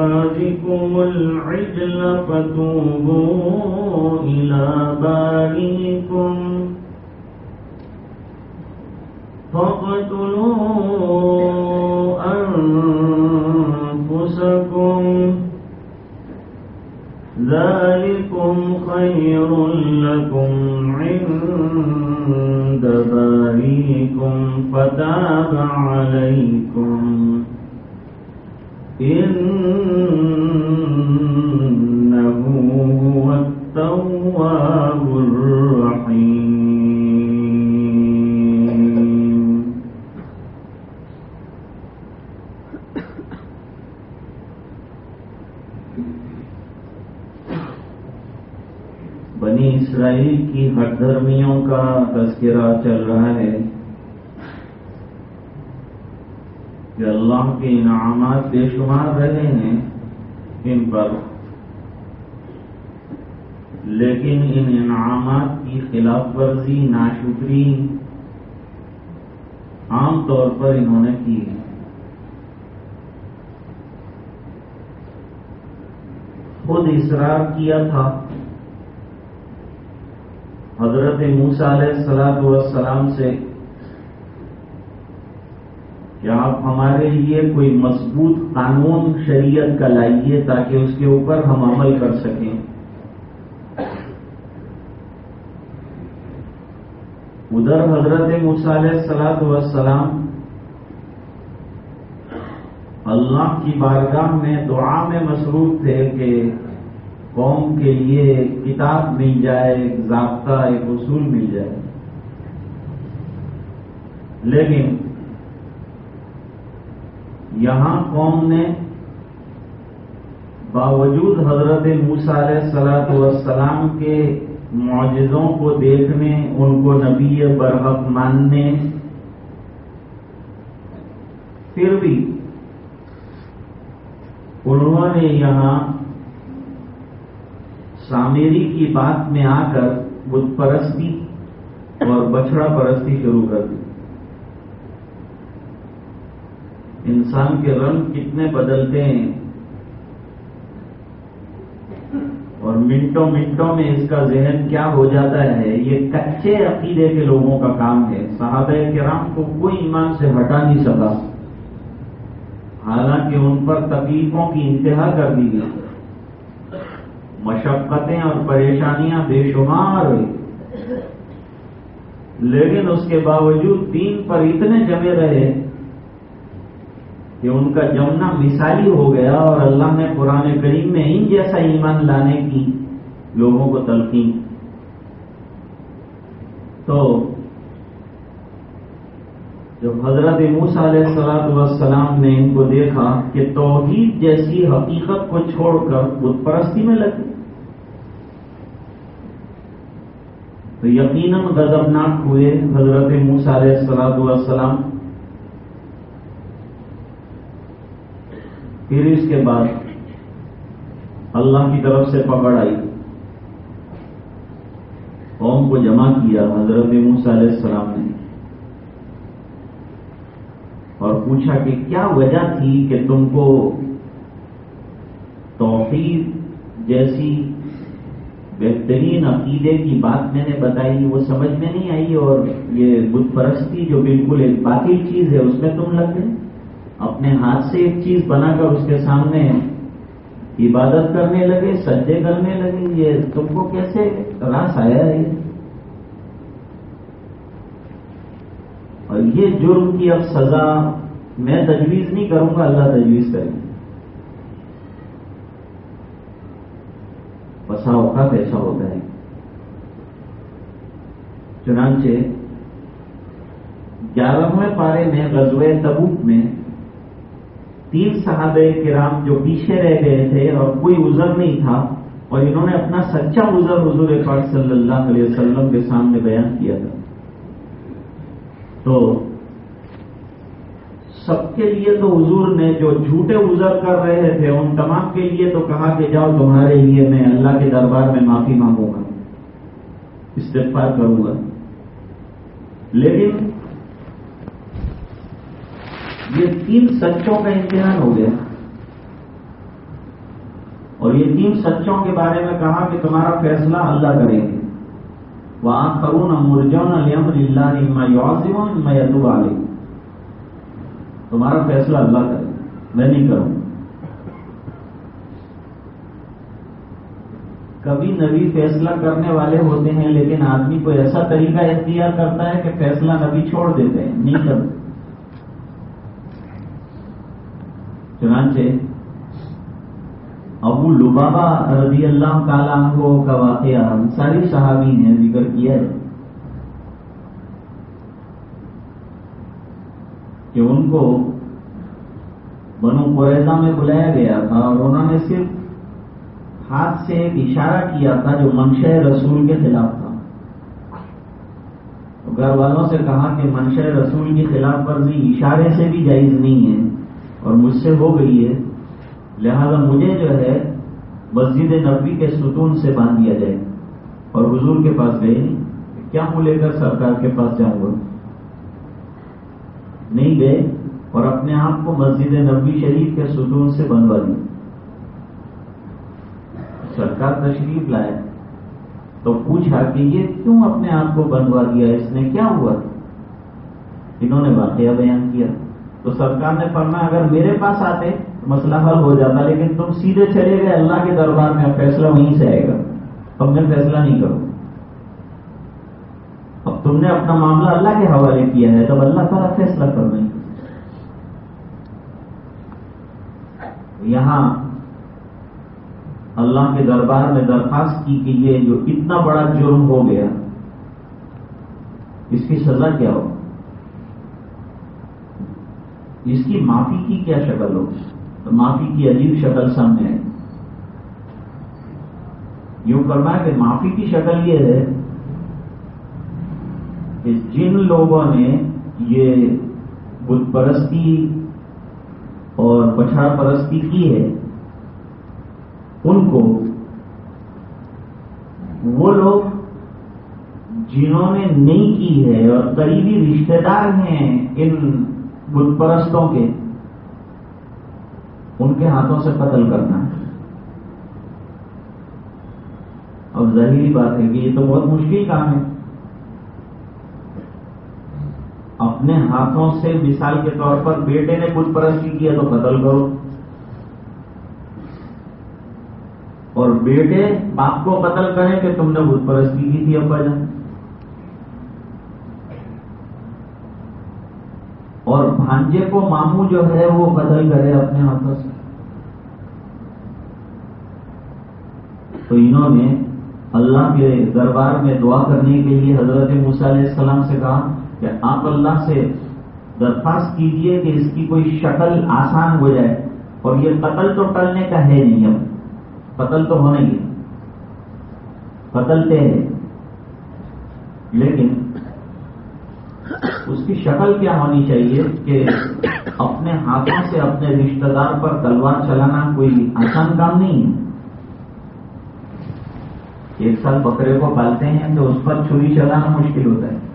أزواجكم العجل فتوبوا بنی اسرائیل کی ہر دھرمیوں کا تذکرہ چل رہا ہے۔ کہ اللہ کے انعامات بے شمار رہے ہیں ان پر۔ لیکن ان انعامات کی خلاف ورزی ناشکری عام طور پر انہوں نے کی ہے۔ خود اصرار کیا تھا۔ حضرت موسا علیہ السلام والسلام سے کہ آپ ہمارے لیے کوئی مضبوط قانون شریعت کا لائیے تاکہ اس کے اوپر ہم عمل کر سکیں۔ ادھر حضرت موسیٰ علیہ السلام والسلام اللہ کی بارگاہ میں دعا میں مصروف تھے کہ قوم کے لیے ایک کتاب مل جائے، ایک ضابطہ، ایک اصول مل جائے۔ لیکن یہاں قوم نے باوجود حضرت موسیٰ علیہ السلاۃ والسلام کے معجزوں کو دیکھنے، ان کو نبی برحق ماننے، پھر بھی انہوں نے یہاں سامیری کی بات میں آ کر بت پرستی اور بچڑا پرستی شروع کر دی۔ انسان کے رنگ کتنے بدلتے ہیں۔ اور منٹوں منٹوں میں اس کا ذہن کیا ہو جاتا ہے، یہ کچے عقیدے کے لوگوں کا کام ہے۔ صحابہ کرام کو کوئی ایمان سے ہٹا نہیں سکا۔ حالانکہ ان پر تکلیفوں کی انتہا کر دی گئی۔ مشقتیں اور پریشانیاں بے شمار ہوئی۔ لیکن اس کے باوجود دین پر اتنے جمے رہے کہ ان کا جمنا مثالی ہو گیا اور اللہ نے قرآن کریم میں ان جیسا ایمان لانے کی لوگوں کو تلقین۔ تو جب حضرت موسیٰ علیہ السلاۃ والسلام نے ان کو دیکھا کہ توحید جیسی حقیقت کو چھوڑ کر بت پرستی میں لگی۔ تو یقیناً غضبناک ہوئے حضرت موسیٰ علیہ السلاۃ والسلام پھر اس کے بعد اللہ کی طرف سے پکڑ آئی۔ قوم کو جمع کیا حضرت موسیٰ علیہ السلام نے۔ اور پوچھا کہ کیا وجہ تھی کہ تم کو توحید جیسی بہترین عقیدے کی بات میں نے بتائی، وہ سمجھ میں نہیں آئی اور یہ بت پرستی جو بالکل ایک باطل چیز ہے، اس میں تم لگ گئے۔ اپنے ہاتھ سے ایک چیز بنا کر اس کے سامنے عبادت کرنے لگے سجے کرنے لگے، یہ تم کو کیسے راس آیا ہے؟ اور یہ جرم کی اب سزا میں تجویز نہیں کروں گا، اللہ تجویز کریں گے بسا اوقات ایسا ہوتا ہے۔ چنانچہ گیارہویں پارے میں غزوہ تبوک میں تین صحابہ کرام جو پیچھے رہ گئے تھے اور کوئی عذر نہیں تھا اور انہوں نے اپنا سچا عذر حضور پاک صلی اللہ علیہ وسلم کے سامنے بیان کیا تھا۔ تو سب کے لیے تو حضور نے جو جھوٹے عذر کر رہے تھے ان تمام کے لیے تو کہا کہ جاؤ تمہارے لیے میں اللہ کے دربار میں معافی مانگوں گا۔ استغفار کروں گا۔ لیکن یہ تین سچوں کا امتحان ہو گیا۔ اور یہ تین سچوں کے بارے میں کہا کہ تمہارا فیصلہ اللہ کریں گے وہ آنکھ کروں نہ مرجاؤں نہ اللہ نہ میں یدو تمہارا فیصلہ اللہ کرے میں نہیں کروں کبھی نبی فیصلہ کرنے والے ہوتے ہیں، لیکن آدمی کو ایسا طریقہ اختیار کرتا ہے کہ فیصلہ نبی چھوڑ دیتے ہیں، نہیں کرتے۔ چنانچہ، ابو لبابا رضی اللہ تعالیٰ عنہ کا واقعہ ساری صحابی نے ذکر کیا ہے۔ کہ ان کو بنو قریضہ میں بلایا گیا تھا اور انہوں نے صرف ہاتھ سے ایک اشارہ کیا تھا جو منشا رسول کے خلاف تھا۔ گھر والوں سے کہا کہ منشا رسول کی خلاف ورزی اشارے سے بھی جائز نہیں ہے اور مجھ سے ہو گئی ہے۔ لہذا مجھے جو ہے مسجد نبی کے ستون سے باندھ دیا جائے اور حضور کے پاس گئے کیا مجھ لے کر سرکار کے پاس جاؤں گا؟ نہیں گئے اور اپنے آپ کو مسجد نبی شریف کے ستون سے بنوا دی۔ سرکار تشریف لائے۔ تو پوچھا کہ یہ کیوں اپنے آپ کو بنوا دیا؟ اس نے کیا ہوا؟ انہوں نے واقعہ بیان کیا۔ تو سرکار نے فرمایا، اگر میرے پاس آتے مسئلہ حل ہو جاتا، لیکن تم سیدھے چلے گئے، اللہ کے دربار میں فیصلہ وہیں سے آئے گا۔ اب میں فیصلہ نہیں کروں۔ اب تم نے اپنا معاملہ اللہ کے حوالے کیا ہے، تب اللہ تعالیٰ فیصلہ کر رہے ہیں۔ یہاں اللہ کے دربار میں درخواست کی کہ یہ جو اتنا بڑا جرم ہو گیا، اس کی سزا کیا ہو؟ اس کی معافی کی کیا شکل ہو؟ تو معافی کی عجیب شکل سامنے ہے یوں کرنا ہے کہ معافی کی شکل یہ ہے کہ جن لوگوں نے یہ بت پرستی اور پچھاڑ پرستی کی ہے، ان کو وہ لوگ جنہوں نے نہیں کی ہے اور قریبی رشتے دار ہیں ان بت پرستوں کے، ان کے ہاتھوں سے قتل کرنا۔ ہے اور ظاہری بات ہے کہ یہ تو بہت مشکل کام ہے۔ اپنے ہاتھوں سے مثال کے طور پر بیٹے نے بت پرستی کیا تو قتل کرو۔ اور بیٹے باپ کو قتل کریں کہ تم نے بت پرستی کی تھی ابا جان۔ اور بھانجے کو ماموں جو ہے وہ قتل کرے اپنے ہاتھوں سے۔ تو انہوں نے اللہ کے دربار میں دعا کرنے کے لیے حضرت علیہ السلام سے کہا کہ آپ اللہ سے درخواست کیجیے کہ اس کی کوئی شکل آسان ہو جائے اور یہ قتل تو ٹلنے کا ہے نہیں اب۔ قتل تو ہونا ہی قتل ہے لیکن اس کی شکل کیا ہونی چاہیے کہ اپنے ہاتھوں سے اپنے رشتہ دار پر تلوار چلانا کوئی آسان کام نہیں ہے۔ ایک سال بکرے کو پالتے ہیں تو اس پر چھری چلانا مشکل ہوتا ہے۔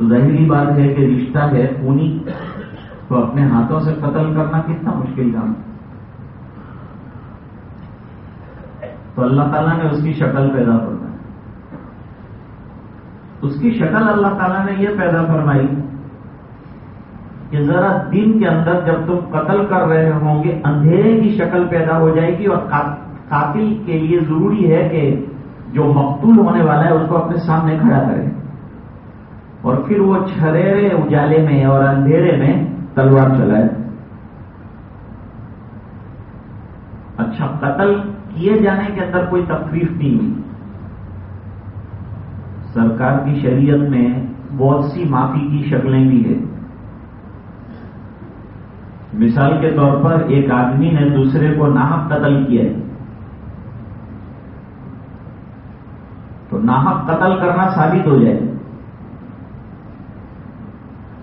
تو ظاہری بات ہے کہ رشتہ ہے خونی، تو اپنے ہاتھوں سے قتل کرنا کتنا مشکل کام تو اللہ تعالیٰ نے اس کی شکل پیدا فرمائی۔ اس کی شکل اللہ تعالیٰ نے یہ پیدا فرمائی کہ ذرا دن کے اندر جب تم قتل کر رہے ہوں گے، اندھیرے کی شکل پیدا ہو جائے گی اور قاتل کے لیے ضروری ہے کہ جو مقتول ہونے والا ہے، اس کو اپنے سامنے کھڑا کرے۔ اور پھر وہ چھریرے اجالے میں اور اندھیرے میں تلوار چلائے۔ اچھا قتل کیے جانے کے اندر کوئی تکلیف نہیں ہوئی۔ سرکار کی شریعت میں بہت سی معافی کی شکلیں بھی ہیں۔ مثال کے طور پر ایک آدمی نے دوسرے کو ناحق قتل کیا ہے۔ تو ناحق قتل کرنا ثابت ہو جائے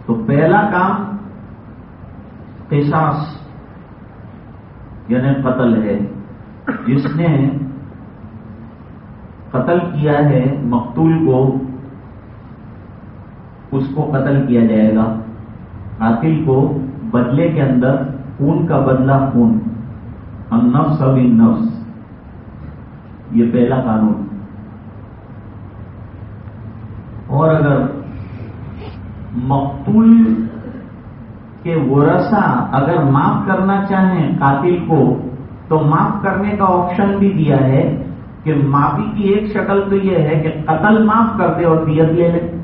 تو پہلا کام قصاص یعنی قتل ہے۔ جس نے قتل کیا ہے، مقتول کو اس کو قتل کیا جائے گا۔ قاتل کو بدلے کے اندر خون کا بدلہ، خون۔ النفس اب نفس یہ پہلا قانون۔ اور اگر مقتول کے ورثہ اگر معاف کرنا چاہیں قاتل کو، تو معاف کرنے کا آپشن بھی دیا ہے کہ معافی کی ایک شکل تو یہ ہے کہ قتل معاف کر دے اور دیت لے لے۔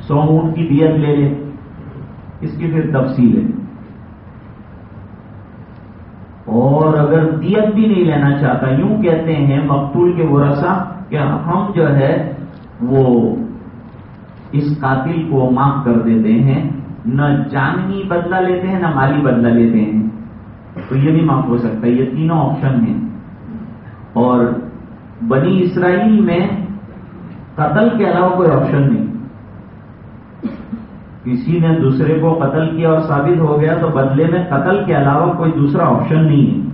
سو اونٹ کی دیت لے لے۔ اس کی پھر تفصیل ہے۔ اور اگر دیت بھی نہیں لینا چاہتا، یوں کہتے ہیں مقتول کے ورثہ کہ ہم جو ہے وہ اس قاتل کو معاف کر دیتے ہیں، نہ جاننی بدلہ لیتے ہیں، نہ مالی بدلہ لیتے ہیں۔ تو یہ بھی معاف ہو سکتا ہے، یہ تینوں آپشن ہیں۔ اور بنی اسرائیل میں قتل کے علاوہ کوئی آپشن نہیں۔ کسی نے دوسرے کو قتل کیا اور ثابت ہو گیا، تو بدلے میں قتل کے علاوہ کوئی دوسرا آپشن نہیں ہے۔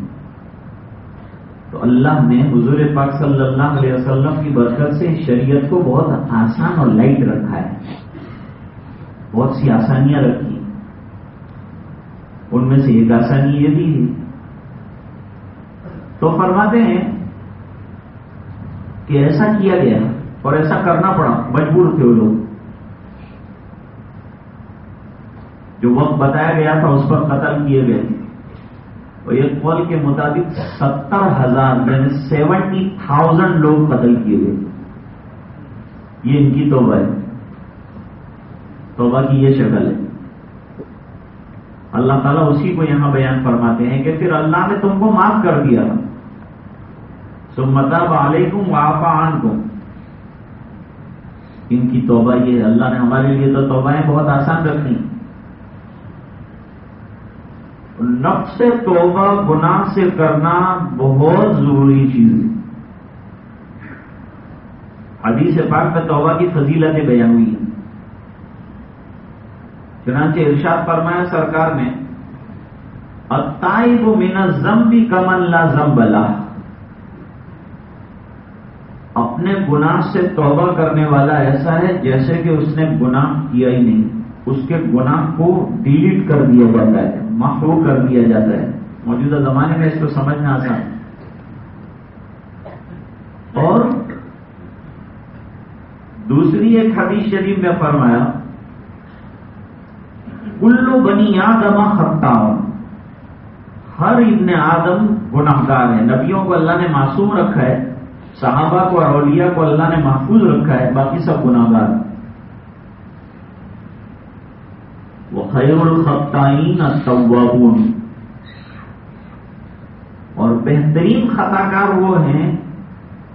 تو اللہ نے حضور پاک صلی اللہ علیہ وسلم کی برکت سے شریعت کو بہت آسان اور لائٹ رکھا ہے۔ بہت سی آسانیاں رکھی ان میں سے ایک آسانی یہ بھی ہے۔ تو فرماتے ہیں کہ ایسا کیا گیا اور ایسا کرنا پڑا۔ مجبور تھے وہ لوگ۔ جو وقت بتایا گیا تھا اس پر قتل کیے گئے۔ اور ایک قول کے مطابق ستر ہزار یعنی سیونٹی تھاؤزینڈ لوگ قتل کیے گئے۔ یہ ان کی توبہ ہے۔ توبہ کی یہ شکل ہے۔ اللہ تعالیٰ اسی کو یہاں بیان فرماتے ہیں کہ پھر اللہ نے تم کو معاف کر دیا۔ سمتا علیکم وافا کو ان کی توبہ یہ ہے۔ اللہ نے ہمارے لیے تو توبائیں بہت آسان رکھی۔ نفس سے توبہ گناہ سے کرنا بہت ضروری چیز ہے۔ حدیث پاک میں توبہ کی فضیلتیں بیان ہوئی ہیں۔ چنانچہ ارشاد فرمایا سرکار نے اتائی مینا زم بھی کمن لا زم بلا اپنے گناہ سے توبہ کرنے والا ایسا ہے جیسے کہ اس نے گناہ کیا ہی نہیں، اس کے گناہ کو ڈیلیٹ کر دیا جاتا ہے۔ محفوظ کر دیا جاتا ہے۔ موجودہ زمانے میں اس کو سمجھنا آسان۔ اور دوسری ایک حدیث شریف میں فرمایا، کلو بنی آدم خطا ہر ابن آدم گناہ گار ہے۔ نبیوں کو اللہ نے معصوم رکھا ہے، صحابہ کو اور اولیاء کو اللہ نے محفوظ رکھا ہے، باقی سب گناہ گار وہ خیر الخطائین التوابون۔ اور بہترین خطا کار وہ ہیں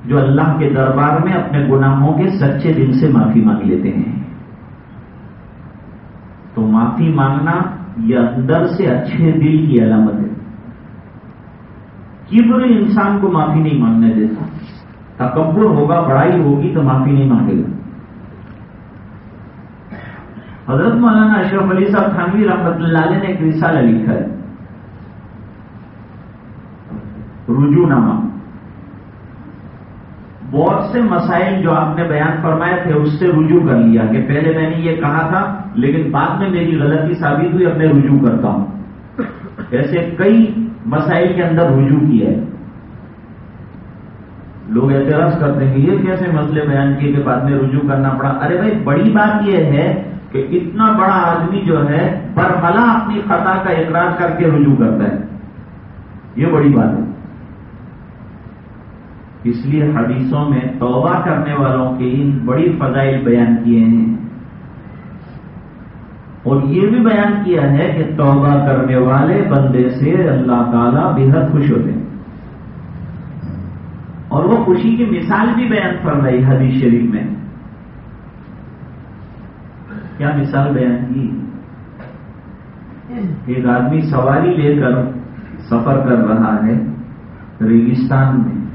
جو اللہ کے دربار میں اپنے گناہوں کے سچے دل سے معافی مانگ لیتے ہیں۔ تو معافی مانگنا یہ اندر سے اچھے دل کی علامت ہے۔ کبر انسان کو معافی نہیں مانگنے دیتا۔ تکبر ہوگا، بڑائی ہوگی تو معافی نہیں مانگے گا۔ حضرت مولانا اشرف علی صاحب خانوی رحمت اللہ علیہ نے ایک رسالہ لکھا ہے۔ رجوع نامہ۔ بہت سے مسائل جو آپ نے بیان فرمائے تھے، اس سے رجوع کر لیا کہ پہلے میں نے یہ کہا تھا، لیکن بعد میں میری غلطی ثابت ہوئی، اب میں رجوع کرتا ہوں۔ ایسے کئی مسائل کے اندر رجوع کیا ہے۔ لوگ اعتراض کرتے ہیں کہ یہ کیسے مسئلے بیان کیے کہ بعد میں رجوع کرنا پڑا؟ ارے بھائی، بڑی بات یہ ہے کہ اتنا بڑا آدمی جو ہے، برملا اپنی خطا کا اقرار کر کے رجوع کرتا ہے۔ یہ بڑی بات ہے۔ اس لیے حدیثوں میں توبہ کرنے والوں کے ان بڑی فضائل بیان کیے ہیں۔ اور یہ بھی بیان کیا ہے کہ توبہ کرنے والے بندے سے اللہ تعالیٰ بے حد خوش ہوتے ہیں۔ اور وہ خوشی کی مثال بھی بیان کر رہی حدیث شریف میں۔ کیا مثال بیان کی؟ ایک آدمی سواری لے کر سفر کر رہا ہے ریگستان میں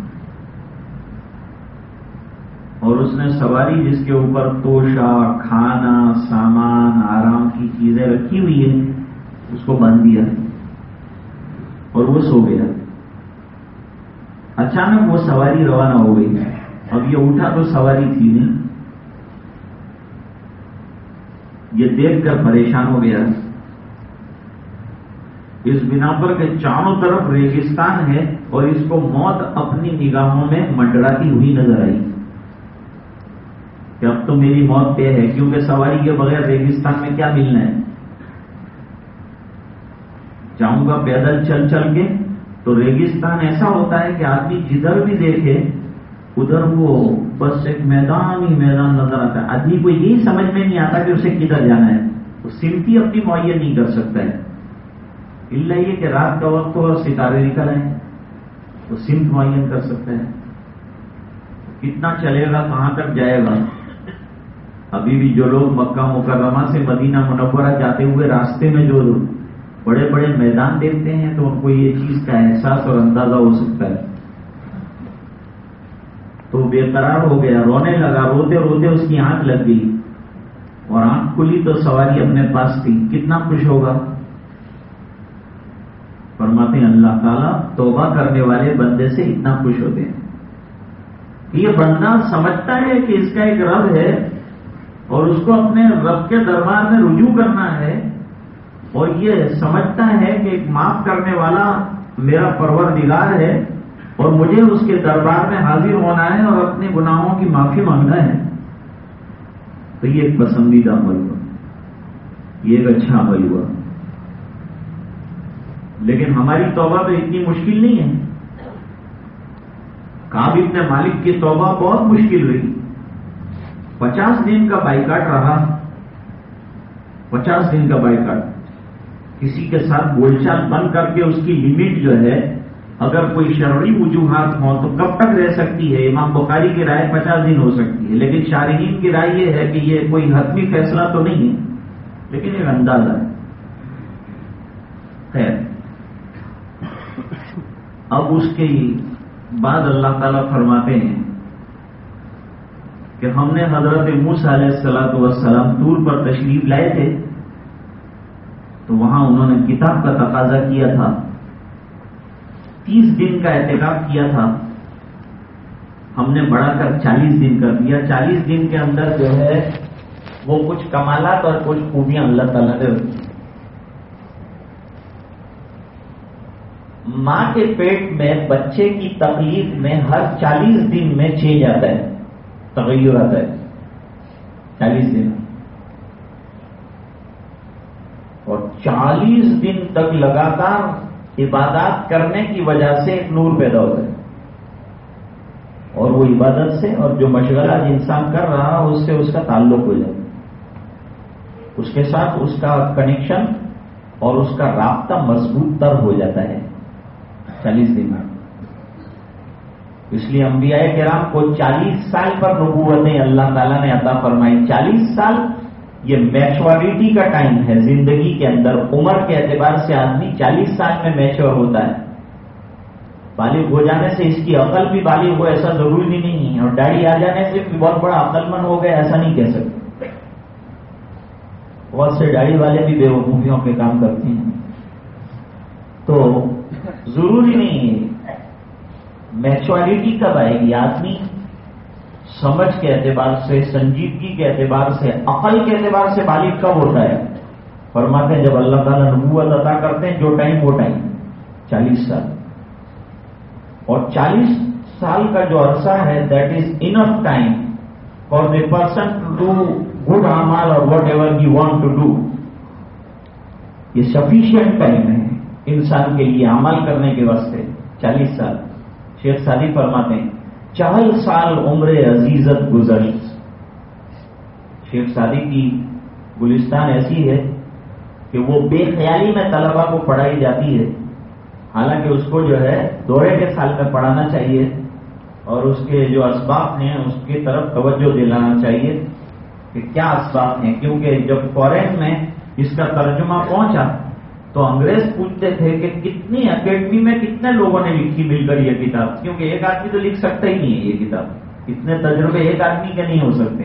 اور اس نے سواری جس کے اوپر توشا کھانا، سامان، آرام کی چیزیں رکھی ہوئی ہیں، اس کو باندھ دیا اور وہ سو گیا۔ اچانک وہ سواری روانہ ہو گئی۔ اب یہ اٹھا تو سواری تھی نہیں۔ یہ دیکھ کر پریشان ہو گیا۔ اس بنا پر کہ چاروں طرف ریگستان ہے اور اس کو موت اپنی نگاہوں میں منڈراتی ہوئی نظر آئی۔ کہ اب تو میری موت طے ہے، کیونکہ سواری کے بغیر ریگستان میں کیا ملنا ہے؟ جاؤں گا پیدل چل چل کے تو ریگستان ایسا ہوتا ہے کہ آدمی جدھر بھی دیکھے ادھر وہ بس ایک میدان ہی میدان نظر آتا ہے۔ آدمی کو یہی سمجھ میں نہیں آتا کہ اسے کدھر جانا ہے۔ وہ سمتی اپنی معین نہیں کر سکتا ہے۔ اللہ یہ کہ رات کا وقت اور ستارے نکل آئے وہ سمت معین کر سکتا ہے۔ کتنا چلے گا، کہاں تک جائے گا؟ ابھی بھی جو لوگ مکہ مکرمہ سے مدینہ منورہ جاتے ہوئے راستے میں جو بڑے بڑے میدان دیکھتے ہیں تو ان کو یہ چیز کا احساس اور اندازہ ہو سکتا ہے۔ تو بے قرار ہو گیا، رونے لگا، روتے روتے اس کی آنکھ لگ گئی۔ اور آنکھ کھلی تو سواری اپنے پاس تھی۔ کتنا خوش ہوگا۔ فرماتے ہیں، اللہ تعالیٰ توبہ کرنے والے بندے سے اتنا خوش ہوتے ہیں۔ یہ بندہ سمجھتا ہے کہ اس کا ایک رب ہے اور اس کو اپنے رب کے دربار میں رجوع کرنا ہے۔ اور یہ سمجھتا ہے کہ ایک معاف کرنے والا میرا پرور نگار ہے۔ اور مجھے اس کے دربار میں حاضر ہونا ہے اور اپنے گناہوں کی معافی مانگنا ہے۔ تو یہ ایک پسندیدہ عمل ہوا۔ یہ ایک اچھا عمل ہوا۔ لیکن ہماری توبہ تو اتنی مشکل نہیں ہے۔ کاب ابن مالک کی توبہ بہت مشکل رہی پچاس دن کا بائیکاٹ رہا۔ پچاس دن کا بائیکاٹ۔ کسی کے ساتھ بول چال بند کر کے اس کی لمٹ جو ہے اگر کوئی شرعی وجوہات ہوں تو کب تک رہ سکتی ہے؟ امام بخاری کی رائے پچاس دن ہو سکتی ہے، لیکن شارحین کی رائے یہ ہے کہ یہ کوئی حتمی فیصلہ تو نہیں ہے، لیکن ایک اندازہ ہے۔ خیر۔ اب اس کے بعد اللہ تعالیٰ فرماتے ہیں کہ ہم نے حضرت موس علیہ السلاۃ والسلام ٹور پر تشریف لائے تھے، تو وہاں انہوں نے کتاب کا تقاضا کیا تھا۔ تیس دن کا احتکاب کیا تھا۔ ہم نے بڑھا کر چالیس دن کر دیا۔ چالیس دن کے اندر جو ہے، وہ کچھ کمالات اور کچھ خوبیاں اللہ تعالیٰ نے ماں کے پیٹ میں بچے کی تکلیف میں ہر چالیس دن میں چھ جاتا ہے۔ تغیر آتا ہے۔ چالیس دن۔ اور چالیس دن تک لگاتار عبادات کرنے کی وجہ سے ایک نور پیدا ہوتا ہے۔ اور وہ عبادت سے اور جو مشغلہ انسان کر رہا اس سے اس کا تعلق ہو جاتا اس کے ساتھ اس کا کنیکشن اور اس کا رابطہ مضبوط تر ہو جاتا ہے۔ چالیس دن۔ میں اس لیے انبیاء کرام کو چالیس سال پر نبوتیں اللہ تعالیٰ نے عطا فرمائی۔ چالیس سال یہ میچورٹی کا ٹائم ہے۔ زندگی کے اندر عمر کے اعتبار سے آدمی چالیس سال میں میچور ہوتا ہے۔ بالغ ہو جانے سے اس کی عقل بھی بالغ ہو، ایسا ضروری بھی نہیں ہے۔ اور ڈیڈی آ جانے سے بھی بہت بڑا عقل مند ہو گیا ایسا نہیں کہہ سکتے۔ بہت سے ڈیڈی والے بھی بے وقوفیوں پہ کام کرتے ہیں۔ تو ضروری نہیں ہے۔ میچورٹی کب آئے گی؟ آدمی سمجھ کے اعتبار سے، سنجیدگی کے اعتبار سے، عقل کے اعتبار سے بالغ کب ہوتا ہے؟ فرماتے ہیں جب اللہ تعالیٰ نبوت عطا کرتے ہیں، جو ٹائم وہ ٹائم، چالیس سال۔ اور چالیس سال کا جو عرصہ ہے that is enough time for the person to do good امال اور whatever you want to do یہ سفیشینٹ ٹائم ہے انسان کے لیے عمل کرنے کے واسطے، چالیس سال۔ شیخ سادی فرماتے ہیں چال سال عمر عزیزت گزری شیخ سادی کی گلستان ایسی ہے کہ وہ بے خیالی میں طلبا کو پڑھائی جاتی ہے۔ حالانکہ اس کو جو ہے دورے کے سال میں پڑھانا چاہیے اور اس کے جو اسباب ہیں، اس کی طرف توجہ دلانا چاہیے کہ کیا اسباب ہیں۔ کیونکہ جب فورین میں اس کا ترجمہ پہنچا تو انگریز پوچھتے تھے کہ کتنی اکیڈمی میں کتنے لوگوں نے لکھی مل کر یہ کتاب؟ کیونکہ ایک آدمی تو لکھ سکتا ہی نہیں ہے یہ کتاب۔ اتنے تجربے ایک آدمی کے نہیں ہو سکتے۔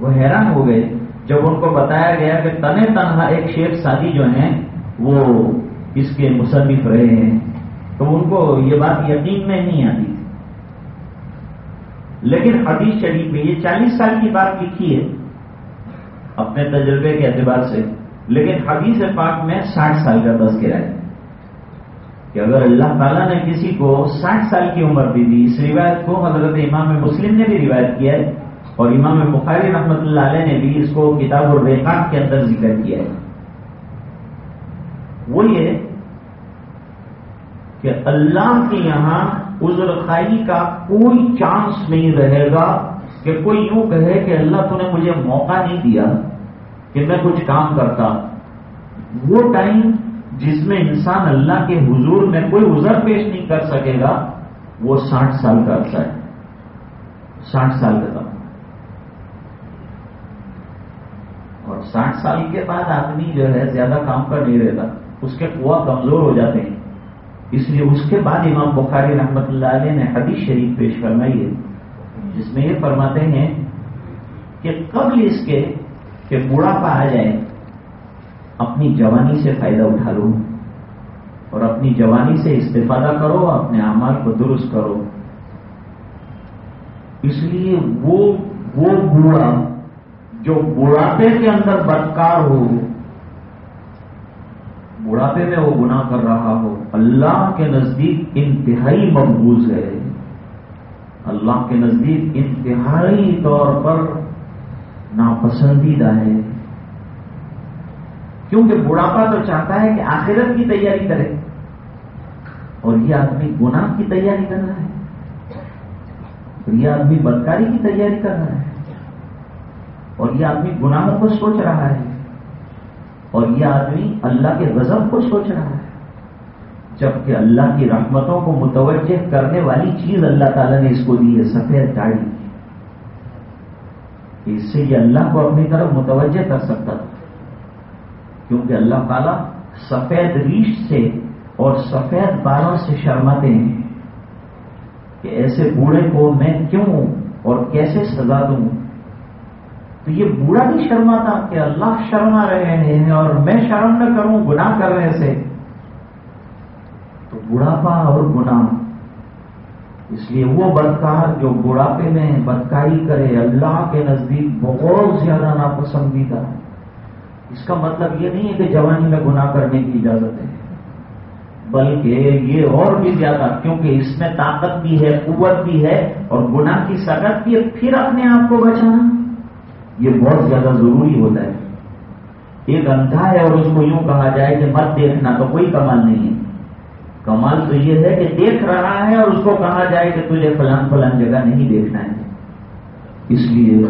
وہ حیران ہو گئے۔ جب ان کو بتایا گیا کہ تنے تنہا ایک شیخ سادی جو ہیں، وہ اس کے مصنف رہے ہیں۔ تو ان کو یہ بات یقین میں نہیں آتی۔ لیکن حدیث شریف میں یہ چالیس سال کی بات لکھی ہے، اپنے تجربے کے اعتبار سے۔ لیکن حدیث پاک میں ساٹھ سال کا تذکرہ ہے کہ اگر اللہ تعالیٰ نے کسی کو ساٹھ سال کی عمر دی دی، اس روایت کو حضرت امام مسلم نے بھی روایت کیا ہے اور امام بخاری رحمت اللہ علیہ نے بھی اس کو کتاب الرحقات کے اندر ذکر کیا ہے۔ وہ یہ کہ اللہ کے یہاں عذر خائی کا کوئی چانس نہیں رہے گا کہ کوئی یوں کہے کہ اللہ تو نے مجھے موقع نہیں دیا۔ کہ میں کچھ کام کرتا وہ ٹائم جس میں انسان اللہ کے حضور میں کوئی عذر پیش نہیں کر سکے گا، وہ ساٹھ سال کا عرصہ ہے۔ ساٹھ سال کا اور ساٹھ سال کے بعد آدمی جو ہے، زیادہ کام کر نہیں رہتا۔ اس کے کنواں کمزور ہو جاتے ہیں۔ اس لیے اس کے بعد امام بخاری رحمت اللہ علیہ نے حدیث شریف پیش فرمائی ہے۔ جس میں یہ فرماتے ہیں کہ قبل اس کے کہ بوڑھاپا آ جائے، اپنی جوانی سے فائدہ اٹھا لو اور اپنی جوانی سے استفادہ کرو، اپنے اعمال کو درست کرو۔ اس لیے وہ وہ بوڑھا جو بڑھاپے کے اندر بدکار ہو، بڑھاپے میں وہ گناہ کر رہا ہو، اللہ کے نزدیک انتہائی مقبوض ہے۔ اللہ کے نزدیک انتہائی طور پر ناپسندیدہ ہے۔ کیونکہ بڑھاپا تو چاہتا ہے کہ آخرت کی تیاری کرے۔ اور یہ آدمی گناہ کی تیاری کر رہا ہے۔ اور یہ آدمی بدکاری کی تیاری کر رہا ہے۔ اور یہ آدمی گناہوں کو سوچ رہا ہے۔ اور یہ آدمی اللہ کے غضب کو سوچ رہا ہے۔ جبکہ اللہ کی رحمتوں کو متوجہ کرنے والی چیز اللہ تعالیٰ نے اس کو دی ہے، سفید داڑھی۔ اس سے یہ اللہ کو اپنی طرف متوجہ کر سکتا تھا۔ کیونکہ اللہ تعالیٰ سفید ریش سے اور سفید بالوں سے شرماتے ہیں کہ ایسے بوڑھے کو میں کیوں اور کیسے سزا دوں؟ تو یہ بوڑھا بھی شرما تھا کہ اللہ شرما رہے ہیں اور میں شرم نہ کروں، گناہ کر رہے سے تو بڑھاپا اور گناہ اس لیے وہ بدکار جو بڑھاپے میں بدکاری کرے، اللہ کے نزدیک بہت زیادہ ناپسندیدہ ہے۔ اس کا مطلب یہ نہیں ہے کہ جوانی میں گناہ کرنے کی اجازت ہے، بلکہ یہ اور بھی زیادہ، کیونکہ اس میں طاقت بھی ہے، قوت بھی ہے اور گناہ کی سکت بھی ہے، پھر اپنے آپ کو بچانا یہ بہت زیادہ ضروری ہوتا ہے۔ ایک اندھا ہے اور اس کو یوں کہا جائے کہ مت دیکھنا تو کوئی کمال نہیں ہے۔ کمال تو یہ ہے کہ دیکھ رہا ہے اور اس کو کہا جائے کہ تجھے فلان فلان جگہ نہیں دیکھنا ہے۔ اس لیے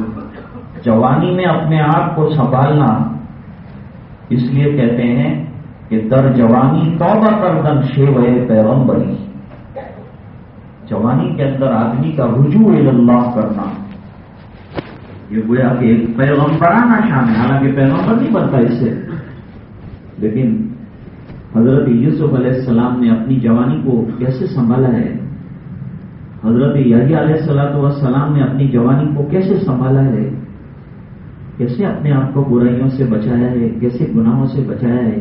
جوانی میں اپنے آپ کو سنبھالنا۔ اس لیے کہتے ہیں کہ در جوانی توبہ کر دن شیو پیغمبری۔ جوانی کے اندر آدمی کا رجوع اللہ کرنا۔ یہ گویا کہ ایک پیغم پڑھانا شام ہے۔ حالانکہ پیغمبر نہیں بنتا اس سے۔ لیکن حضرت یوسف علیہ السلام نے اپنی جوانی کو کیسے سنبھالا ہے؟ حضرت یحییٰ علیہ السلام والسلام نے اپنی جوانی کو کیسے سنبھالا ہے؟ کیسے اپنے آپ کو برائیوں سے بچایا ہے؟ کیسے گناہوں سے بچایا ہے؟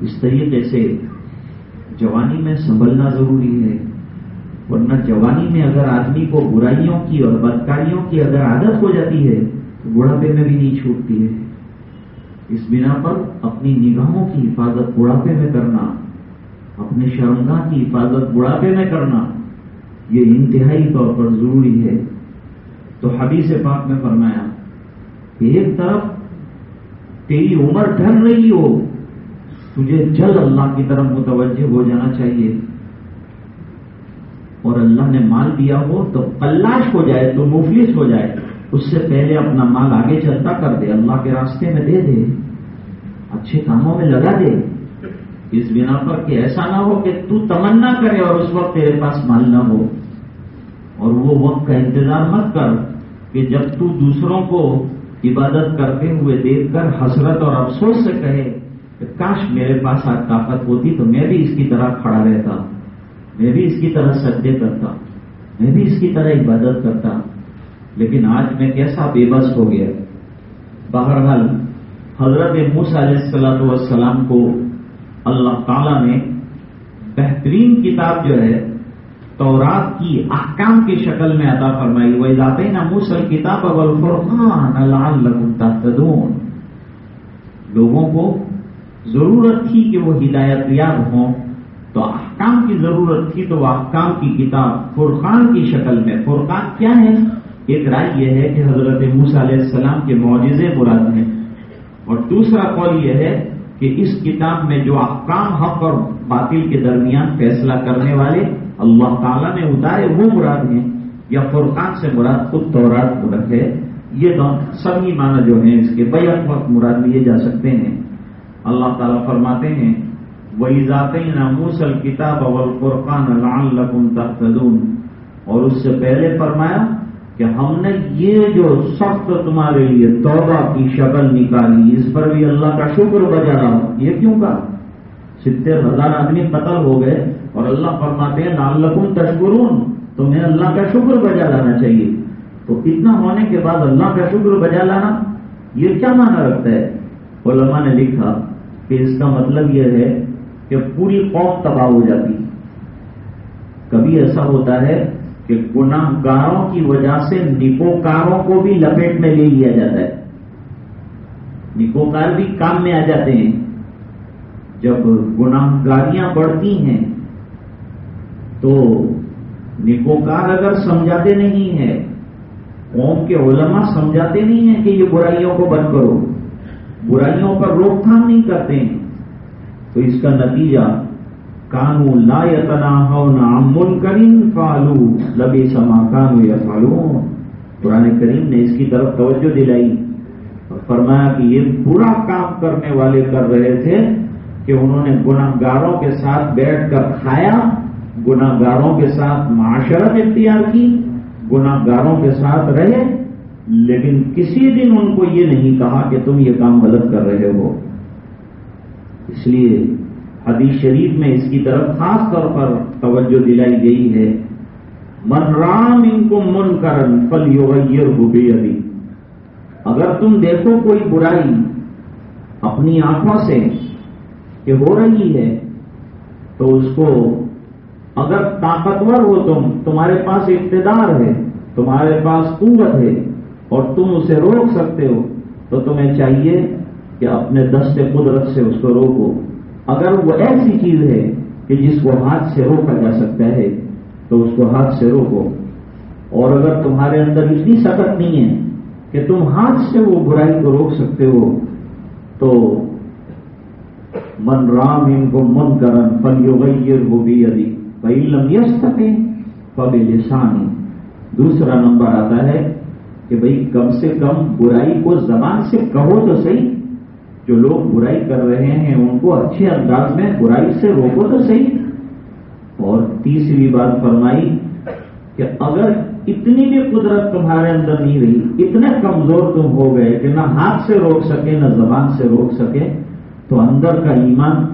اس طریقے سے جوانی میں سنبھلنا ضروری ہے۔ ورنہ جوانی میں اگر آدمی کو برائیوں کی اور بدکاریوں کی اگر عادت ہو جاتی ہے، تو بڑھاپے میں بھی نہیں چھوٹتی ہے۔ اس بنا پر اپنی نگاہوں کی حفاظت بڑھاپے میں کرنا، اپنے شرمگاہ کی حفاظت بڑھاپے میں کرنا، یہ انتہائی طور پر ضروری ہے۔ تو حدیث پاک میں فرمایا کہ ایک طرف تیری عمر ڈھل رہی ہو، تجھے جلد اللہ کی طرف متوجہ ہو جانا چاہیے۔ اور اللہ نے مال دیا ہو تو کلاش ہو جائے تو مفلس ہو جائے۔ اس سے پہلے اپنا مال آگے چلتا کر دے، اللہ کے راستے میں دے دے، اچھے کاموں میں لگا دے۔ اس بنا پر کہ ایسا نہ ہو کہ تو تمنا کرے اور اس وقت تیرے پاس مال نہ ہو۔ اور وہ وقت کا انتظار مت کر کہ جب تو دوسروں کو عبادت کرتے ہوئے دیکھ کر حسرت اور افسوس سے کہے کہ کاش میرے پاس آج طاقت ہوتی تو میں بھی اس کی طرح کھڑا رہتا، میں بھی اس کی طرح سجدے کرتا، میں بھی اس کی طرح عبادت کرتا۔ لیکن آج میں کیسا بے بس ہو گیا۔ بہرحال، حضرت موس علیہ السلام والسلام کو اللہ تعالی نے بہترین کتاب جو ہے، تورات کی احکام کی شکل میں عطا فرمائی۔ وہ جاتے نا موسل کتاب اول فرقان اللہ لوگوں کو ضرورت تھی کہ وہ ہدایت یاب ہوں۔ تو احکام کی ضرورت تھی تو وہ احکام کی کتاب فرقان کی شکل میں۔ فرقان کیا ہے؟ ایک رائے یہ ہے کہ حضرت موس علیہ السلام کے معجزے مراد ہیں۔ اور دوسرا قول یہ ہے کہ اس کتاب میں جو احکام حق اور باطل کے درمیان فیصلہ کرنے والے اللہ تعالیٰ نے اتارے وہ مراد ہیں یا فرقان سے مراد خود تورات مراد ہے یہ سبھی معنی جو ہیں اس کے بیک وقت مراد لیے جا سکتے ہیں۔ اللہ تعالیٰ فرماتے ہیں وہی ذاتیں موسل کتاب اول فرقان اللہ اور اس سے پہلے فرمایا کہ ہم نے یہ جو سخت تمہارے لیے توبہ کی شکل نکالی، اس پر بھی اللہ کا شکر بجا رہا یہ کیوں کہا؟ ستر ہزار آدمی قتل ہو گئے اور اللہ فرماتے ہیں نال تشکرون، تمہیں اللہ کا شکر بجا لانا چاہیے۔ تو اتنا ہونے کے بعد اللہ کا شکر بجا لانا، یہ کیا مانا رکھتا ہے؟ علماء نے لکھا کہ اس کا مطلب یہ ہے کہ پوری قوم تباہ ہو جاتی۔ کبھی ایسا ہوتا ہے کہ گناہ گاروں کی وجہ سے نکوکاروں کو بھی لپیٹ میں لے لیا جاتا ہے۔ نکوکار بھی کام میں آ جاتے ہیں۔ جب گناہ گاریاں بڑھتی ہیں تو نکوکار اگر سمجھاتے نہیں ہیں، قوم کے علماء سمجھاتے نہیں ہیں کہ یہ برائیوں کو بند کرو۔ برائیوں پر روک تھام نہیں کرتے ہیں۔ تو اس کا نتیجہ کانو لا یتنا ہو نام کریم فالو لبی سما کانو یا فالو قرآن کریم نے اس کی طرف توجہ دلائی۔ اور فرمایا کہ یہ برا کام کرنے والے کر رہے تھے کہ انہوں نے گناہ گاروں کے ساتھ بیٹھ کر کھایا گناہ گاروں کے ساتھ معاشرت اختیار کی گناہ گاروں کے ساتھ رہے۔ لیکن کسی دن ان کو یہ نہیں کہا کہ تم یہ کام غلط کر رہے ہو۔ اس لیے حدیث شریف میں اس کی طرف خاص طور پر توجہ دلائی گئی ہے۔ من رام ان کو من کرن پل یوگ اگر تم دیکھو کوئی برائی اپنی آنکھوں سے کہ ہو رہی ہے، تو اس کو اگر طاقتور ہو تم، تمہارے پاس اقتدار ہے، تمہارے پاس قوت ہے اور تم اسے روک سکتے ہو، تو تمہیں چاہیے کہ اپنے دست قدرت سے اس کو روکو۔ اگر وہ ایسی چیز ہے کہ جس کو ہاتھ سے روکا جا سکتا ہے، تو اس کو ہاتھ سے روکو۔ اور اگر تمہارے اندر اتنی سخت نہیں ہے کہ تم ہاتھ سے وہ برائی کو روک سکتے ہو، تو من رام ان کو من کرن پل یوگیر وہ بھی ادی علم یس سکے پب لسانی دوسرا نمبر آتا ہے کہ بھائی کم سے کم برائی کو زبان سے کہو تو صحیح جو لوگ برائی کر رہے ہیں، ان کو اچھے انداز میں برائی سے روکو تو صحیح۔ اور تیسری بات فرمائی کہ اگر اتنی بھی قدرت تمہارے اندر نہیں رہی، اتنے کمزور تم ہو گئے کہ نہ ہاتھ سے روک سکے، نہ زبان سے روک سکے، تو اندر کا ایمان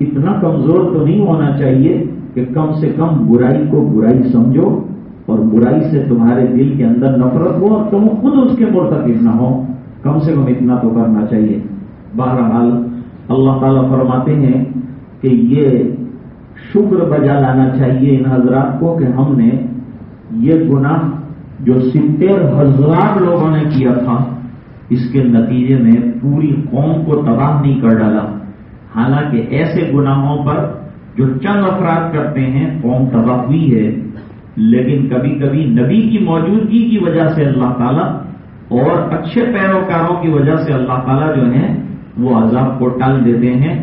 اتنا کمزور تو نہیں ہونا چاہیے کہ کم سے کم برائی کو برائی سمجھو اور برائی سے تمہارے دل کے اندر نفرت ہو اور تم خود اس کے مرتکب نہ ہو۔ کم سے کم اتنا تو کرنا چاہیے۔ بہرحال اللہ تعالیٰ فرماتے ہیں کہ یہ شکر بجا لانا چاہیے ان حضرات کو کہ ہم نے یہ گناہ جو ستر ہزار لوگوں نے کیا تھا، اس کے نتیجے میں پوری قوم کو تباہ نہیں کر ڈالا۔ حالانکہ ایسے گناہوں پر جو چند افراد کرتے ہیں، قوم تباہ ہوئی ہے۔ لیکن کبھی کبھی نبی کی موجودگی کی وجہ سے اللہ تعالیٰ اور اچھے پیروکاروں کی وجہ سے اللہ تعالیٰ جو ہے وہ عذاب کو ٹال دیتے ہیں،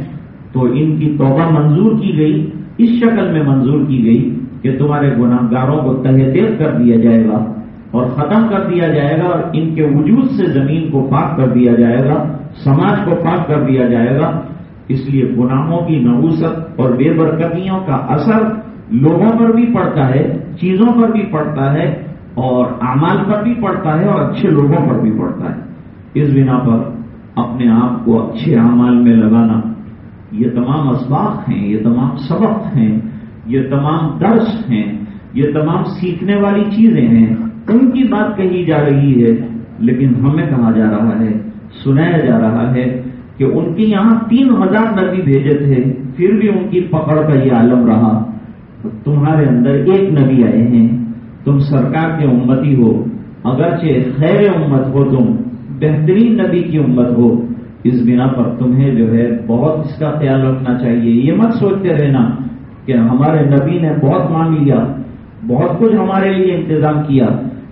تو ان کی توبہ منظور کی گئی، اس شکل میں منظور کی گئی کہ تمہارے گناہ گاروں کو تحدید کر دیا جائے گا اور ختم کر دیا جائے گا اور ان کے وجود سے زمین کو پاک کر دیا جائے گا، سماج کو پاک کر دیا جائے گا۔ اس لیے گناہوں کی نووست اور بے برکتیوں کا اثر لوگوں پر بھی پڑتا ہے، چیزوں پر بھی پڑتا ہے اور اعمال پر بھی پڑتا ہے اور اچھے لوگوں پر بھی پڑتا ہے۔ اس بنا پر اپنے آپ کو اچھے اعمال میں لگانا۔ یہ تمام اسباق ہیں، یہ تمام سبق ہیں، یہ تمام درس ہیں، یہ تمام سیکھنے والی چیزیں ہیں۔ ان کی بات کہی جا رہی ہے، لیکن ہمیں کہا جا رہا ہے، سنایا جا رہا ہے کہ ان کے یہاں تین ہزار نبی بھیجے تھے، پھر بھی ان کی پکڑ کا یہ عالم رہا۔ تمہارے اندر ایک نبی آئے ہیں، تم سرکار کے امتی ہو، اگرچہ خیر امت ہو تم بہترین نبی کی امت ہو، اس بنا پر تمہیں جو ہے بہت اس کا خیال رکھنا چاہیے۔ یہ مت سوچتے رہنا کہ ہمارے نبی نے بہت مان لیا، بہت کچھ ہمارے لیے انتظام کیا۔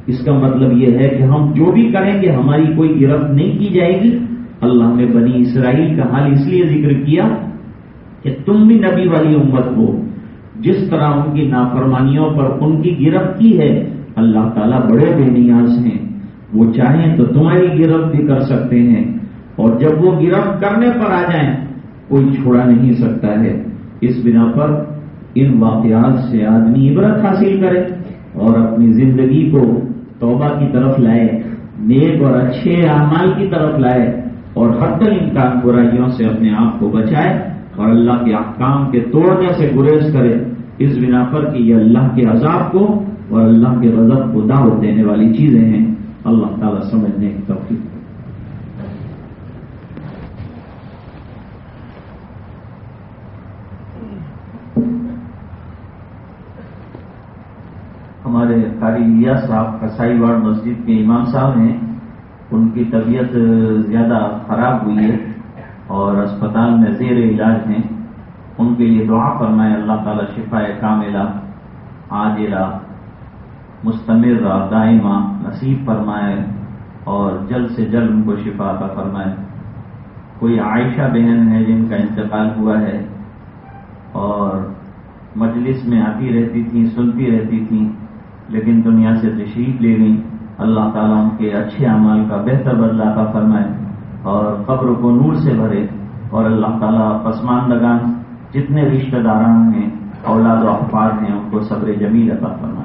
اس کا مطلب یہ ہے کہ ہم جو بھی کریں گے، ہماری کوئی گرفت نہیں کی جائے گی۔ اللہ نے بنی اسرائیل کا حال اس لیے ذکر کیا کہ تم بھی نبی والی امت ہو۔ جس طرح ان کی نافرمانیوں پر ان کی گرفت کی ہے، اللہ تعالیٰ بڑے بے نیاز ہیں۔ وہ چاہیں تو تمہاری گرفت بھی کر سکتے ہیں۔ اور جب وہ گرفت کرنے پر آ جائیں، کوئی چھوڑا نہیں سکتا ہے۔ اس بنا پر ان واقعات سے آدمی عبرت حاصل کرے اور اپنی زندگی کو توبہ کی طرف لائے، نیک اور اچھے اعمال کی طرف لائے اور حد امکان برائیوں سے اپنے آپ کو بچائے اور اللہ کے احکام کے توڑنے سے گریز کرے۔ اس بنا پر کہ یہ اللہ کے عذاب کو اور اللہ کے غضب کو دعوت دینے والی چیزیں ہیں۔ اللہ تعالیٰ سمجھنے کی توفیق ہمارے قاری صاحب کسائی واڑ مسجد کے امام صاحب ہیں، ان کی طبیعت زیادہ خراب ہوئی ہے اور اسپتال میں زیر علاج ہیں۔ ان کے لیے دعا فرمائے اللہ تعالیٰ شفا کاملہ۔ عاجلہ مستمر دائمہ نصیب فرمائے اور جلد سے جلد ان کو شفا عطا فرمائے۔ کوئی عائشہ بہن ہے جن کا انتقال ہوا ہے اور مجلس میں آتی رہتی تھیں، سنتی رہتی تھیں، لیکن دنیا سے تشریف لے گئی اللہ تعالیٰ ان کے اچھے اعمال کا بہتر بدلا کا فرمائے اور قبر کو نور سے بھرے۔ اور اللہ تعالیٰ پسماندگان جتنے رشتہ داران ہیں، اولاد و افراد ہیں، ان کو صبر جمیل عطا فرمائے۔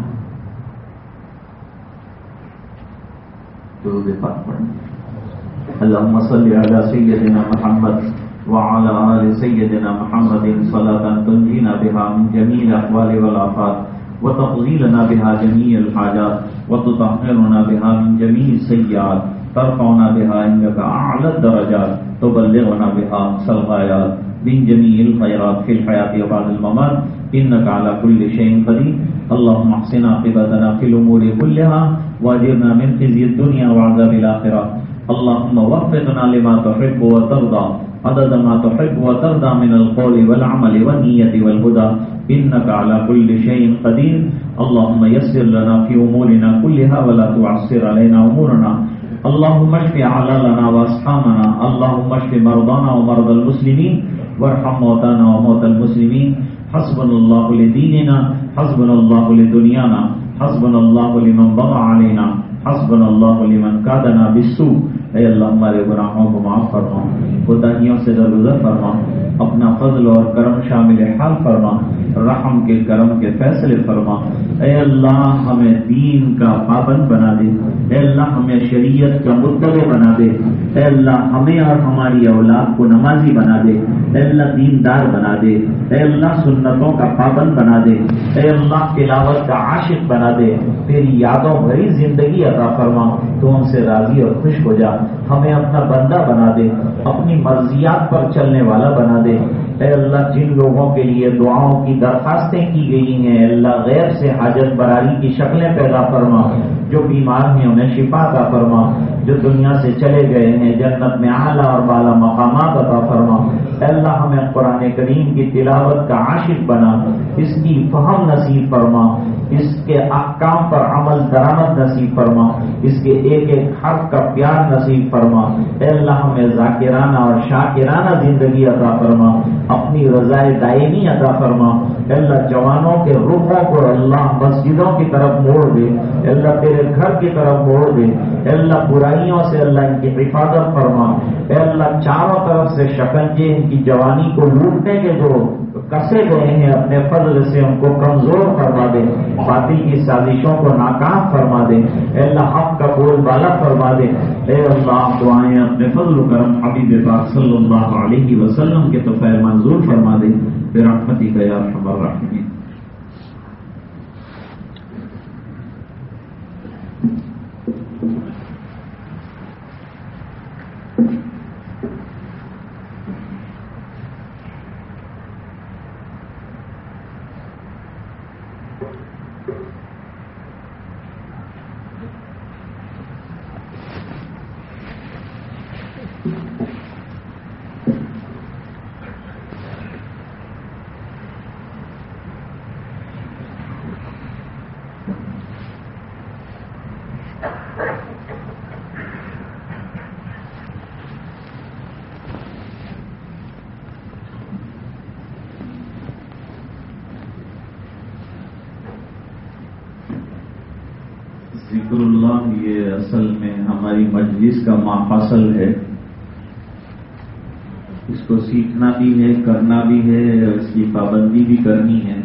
درود پاک پڑھیں۔ اللہ مسلی علی سیدنا محمد وعلى آل سيدنا محمد صلاة تنجينا بها من جميع الأحوال والآفات وتقضي لنا بها جميع الحاجات وتطهرنا بها من جميع السيئات ترفعنا بها عندك أعلى الدرجات تبلغنا بها أقصى الغايات من جميع الخيرات في الحياة وبعد الممات إنك على كل شيء قدير اللهم احسن عاقبتنا في الأمور كلها واجرنا من خزي الدنيا وعذاب الآخرة. اللهم وفقنا لما تحب وترضى. عدد ما تحب وترضى من القول والعمل والنية والهدى. إنك على كل شيء قدير. اللهم يسر لنا في أمورنا كلها ولا تعسر علينا أمورنا. اللهم اشف علالنا وأصحامنا اللهم اشف مرضانا ومرضى المسلمين. وارحم موتانا وموتى المسلمين. حسبنا الله لديننا. حسبنا الله لدنيانا. حسبنا الله لمن بغى علينا حسبنا الله لمن كادنا بالسوء. اے اللہ، ہمارے گناہوں کو معاف فرما خدائیوں سے درگزر فرما، اپنا فضل اور کرم شامل حال فرما، رحم کے کرم کے فیصلے فرما۔ اے اللہ، ہمیں دین کا پابند بنا دے۔ اے اللہ، ہمیں شریعت کا متبع بنا دے۔ اے اللہ، ہمیں اور ہماری اولاد کو نمازی بنا دے۔ اے اللہ، دیندار بنا دے۔ اے اللہ، سنتوں کا پابند بنا دے۔ اے اللہ، تلاوت کا عاشق بنا دے۔ تیری یادوں بھری زندگی عطا فرما۔ تو ہم سے راضی اور خوش ہو جا۔ ہمیں اپنا بندہ بنا دے، اپنی مرضیات پر چلنے والا بنا دے۔ اے اللہ، جن لوگوں کے لیے دعاؤں کی درخواستیں کی گئی ہیں اللہ غیر سے حاجت براری کی شکلیں پیدا فرما، جو بیمار ہیں انہیں شفا کا فرما، جو دنیا سے چلے گئے ہیں، جنت میں اعلیٰ اور بالا مقامات عطا فرما۔ اللہ، ہمیں قرآن کریم کی تلاوت کا عاشق بنا، اس کی فہم نصیب فرما، اس کے احکام پر عمل درآمد نصیب فرما، اس کے ایک ایک حرف کا پیار نصیب فرما اے اللہ، ہمیں ذاکرانہ اور شاکرانہ زندگی عطا فرما اپنی رضائے دائمی عطا فرما اے اللہ، جوانوں کے روحوں کو اللہ مسجدوں کی طرف موڑ دے۔ اے اللہ، تیرے گھر کی طرف موڑ دے۔ اے اللہ، برائیوں سے اللہ ان کی حفاظت فرما۔ اے اللہ، چاروں طرف سے شکنجے ان کی جوانی کو لوٹنے کے جو کسے گئے ہیں اپنے فضل سے ان کو کمزور فرما دے، باطل کی سازشوں کو ناکام فرما دے۔ اے اللہ، حق کا بول بالا فرما دے۔ اے اللہ، دعائیں اپنے فضل و کرم حبیب پاک صلی اللہ علیہ وسلم کے تو منظور فرما دے۔ پھر رحمتی کا یا خبر رکھیں ذکر اللہ یہ اصل میں ہماری مجلس کا ماحصل ہے۔ اس کو سیکھنا بھی ہے، کرنا بھی ہے، اس کی پابندی بھی کرنی ہے۔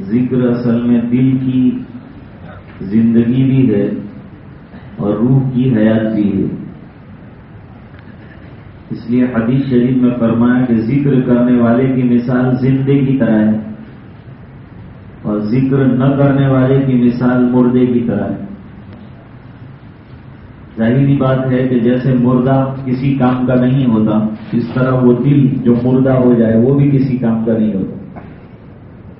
ذکر اصل میں دل کی زندگی بھی ہے اور روح کی حیات بھی ہے۔ اس لیے حدیث شریف میں فرمایا کہ ذکر کرنے والے کی مثال زندے کی طرح ہے اور ذکر نہ کرنے والے کی مثال مردے کی طرح ہے۔ ظاہری بات ہے کہ جیسے مردہ کسی کام کا نہیں ہوتا، اس طرح وہ دل جو مردہ ہو جائے وہ بھی کسی کام کا نہیں ہوتا۔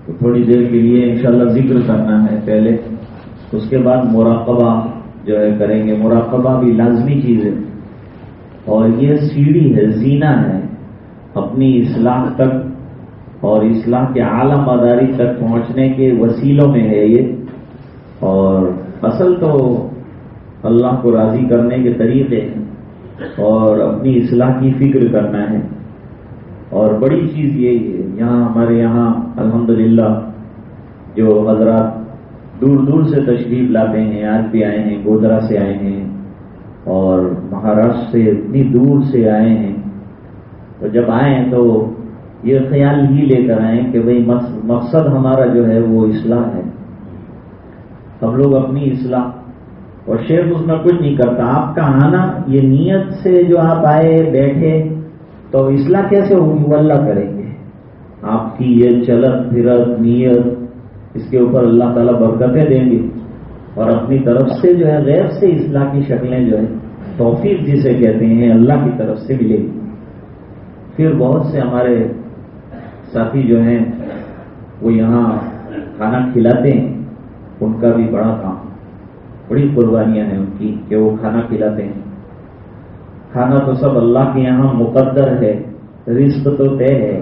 تو تھوڑی دیر کے لیے انشاءاللہ ذکر کرنا ہے پہلے۔ اس کے بعد مراقبہ جو ہے کریں گے۔ مراقبہ بھی لازمی چیز ہے۔ اور یہ سیڑھی ہے، زینہ ہے۔ اپنی اصلاح تک اور اصلاح کے اعلی مداری تک پہنچنے کے وسیلوں میں ہے یہ۔ اور اصل تو اللہ کو راضی کرنے کے طریقے ہیں اور اپنی اصلاح کی فکر کرنا ہے۔ اور بڑی چیز یہی ہے، یہاں ہمارے یہاں الحمدللہ جو حضرات دور دور سے تشریف لاتے ہیں، آج بھی آئے ہیں، گودرا سے آئے ہیں اور مہاراشٹر سے اتنی دور سے آئے ہیں۔ تو جب آئے تو یہ خیال ہی لے کر آئے کہ بھئی مقصد ہمارا جو ہے وہ اصلاح ہے۔ ہم لوگ اپنی اصلاح اور شیخ اس میں کچھ نہیں کرتا۔ آپ کا آنا، یہ نیت سے جو آپ آئے، بیٹھے، تو اصلاح کیسے ہوگی؟ وہ اللہ کریں گے۔ آپ کی یہ چلت، پھرت، نیت، اس کے اوپر اللہ تعالیٰ برکتیں دیں گے۔ اور اپنی طرف سے جو ہے، غیر سے اصلاح کی شکلیں جو ہے توفیق جسے کہتے ہیں، اللہ کی طرف سے ملے گی۔ پھر بہت سے ہمارے ساتھی جو ہیں، وہ یہاں کھانا کھلاتے ہیں۔ ان کا بھی بڑا کام۔ بڑی قربانیاں ہیں ان کی کہ وہ کھانا کھلاتے ہیں۔ کھانا تو سب اللہ کے یہاں مقدر ہے، رزق تو طے ہے۔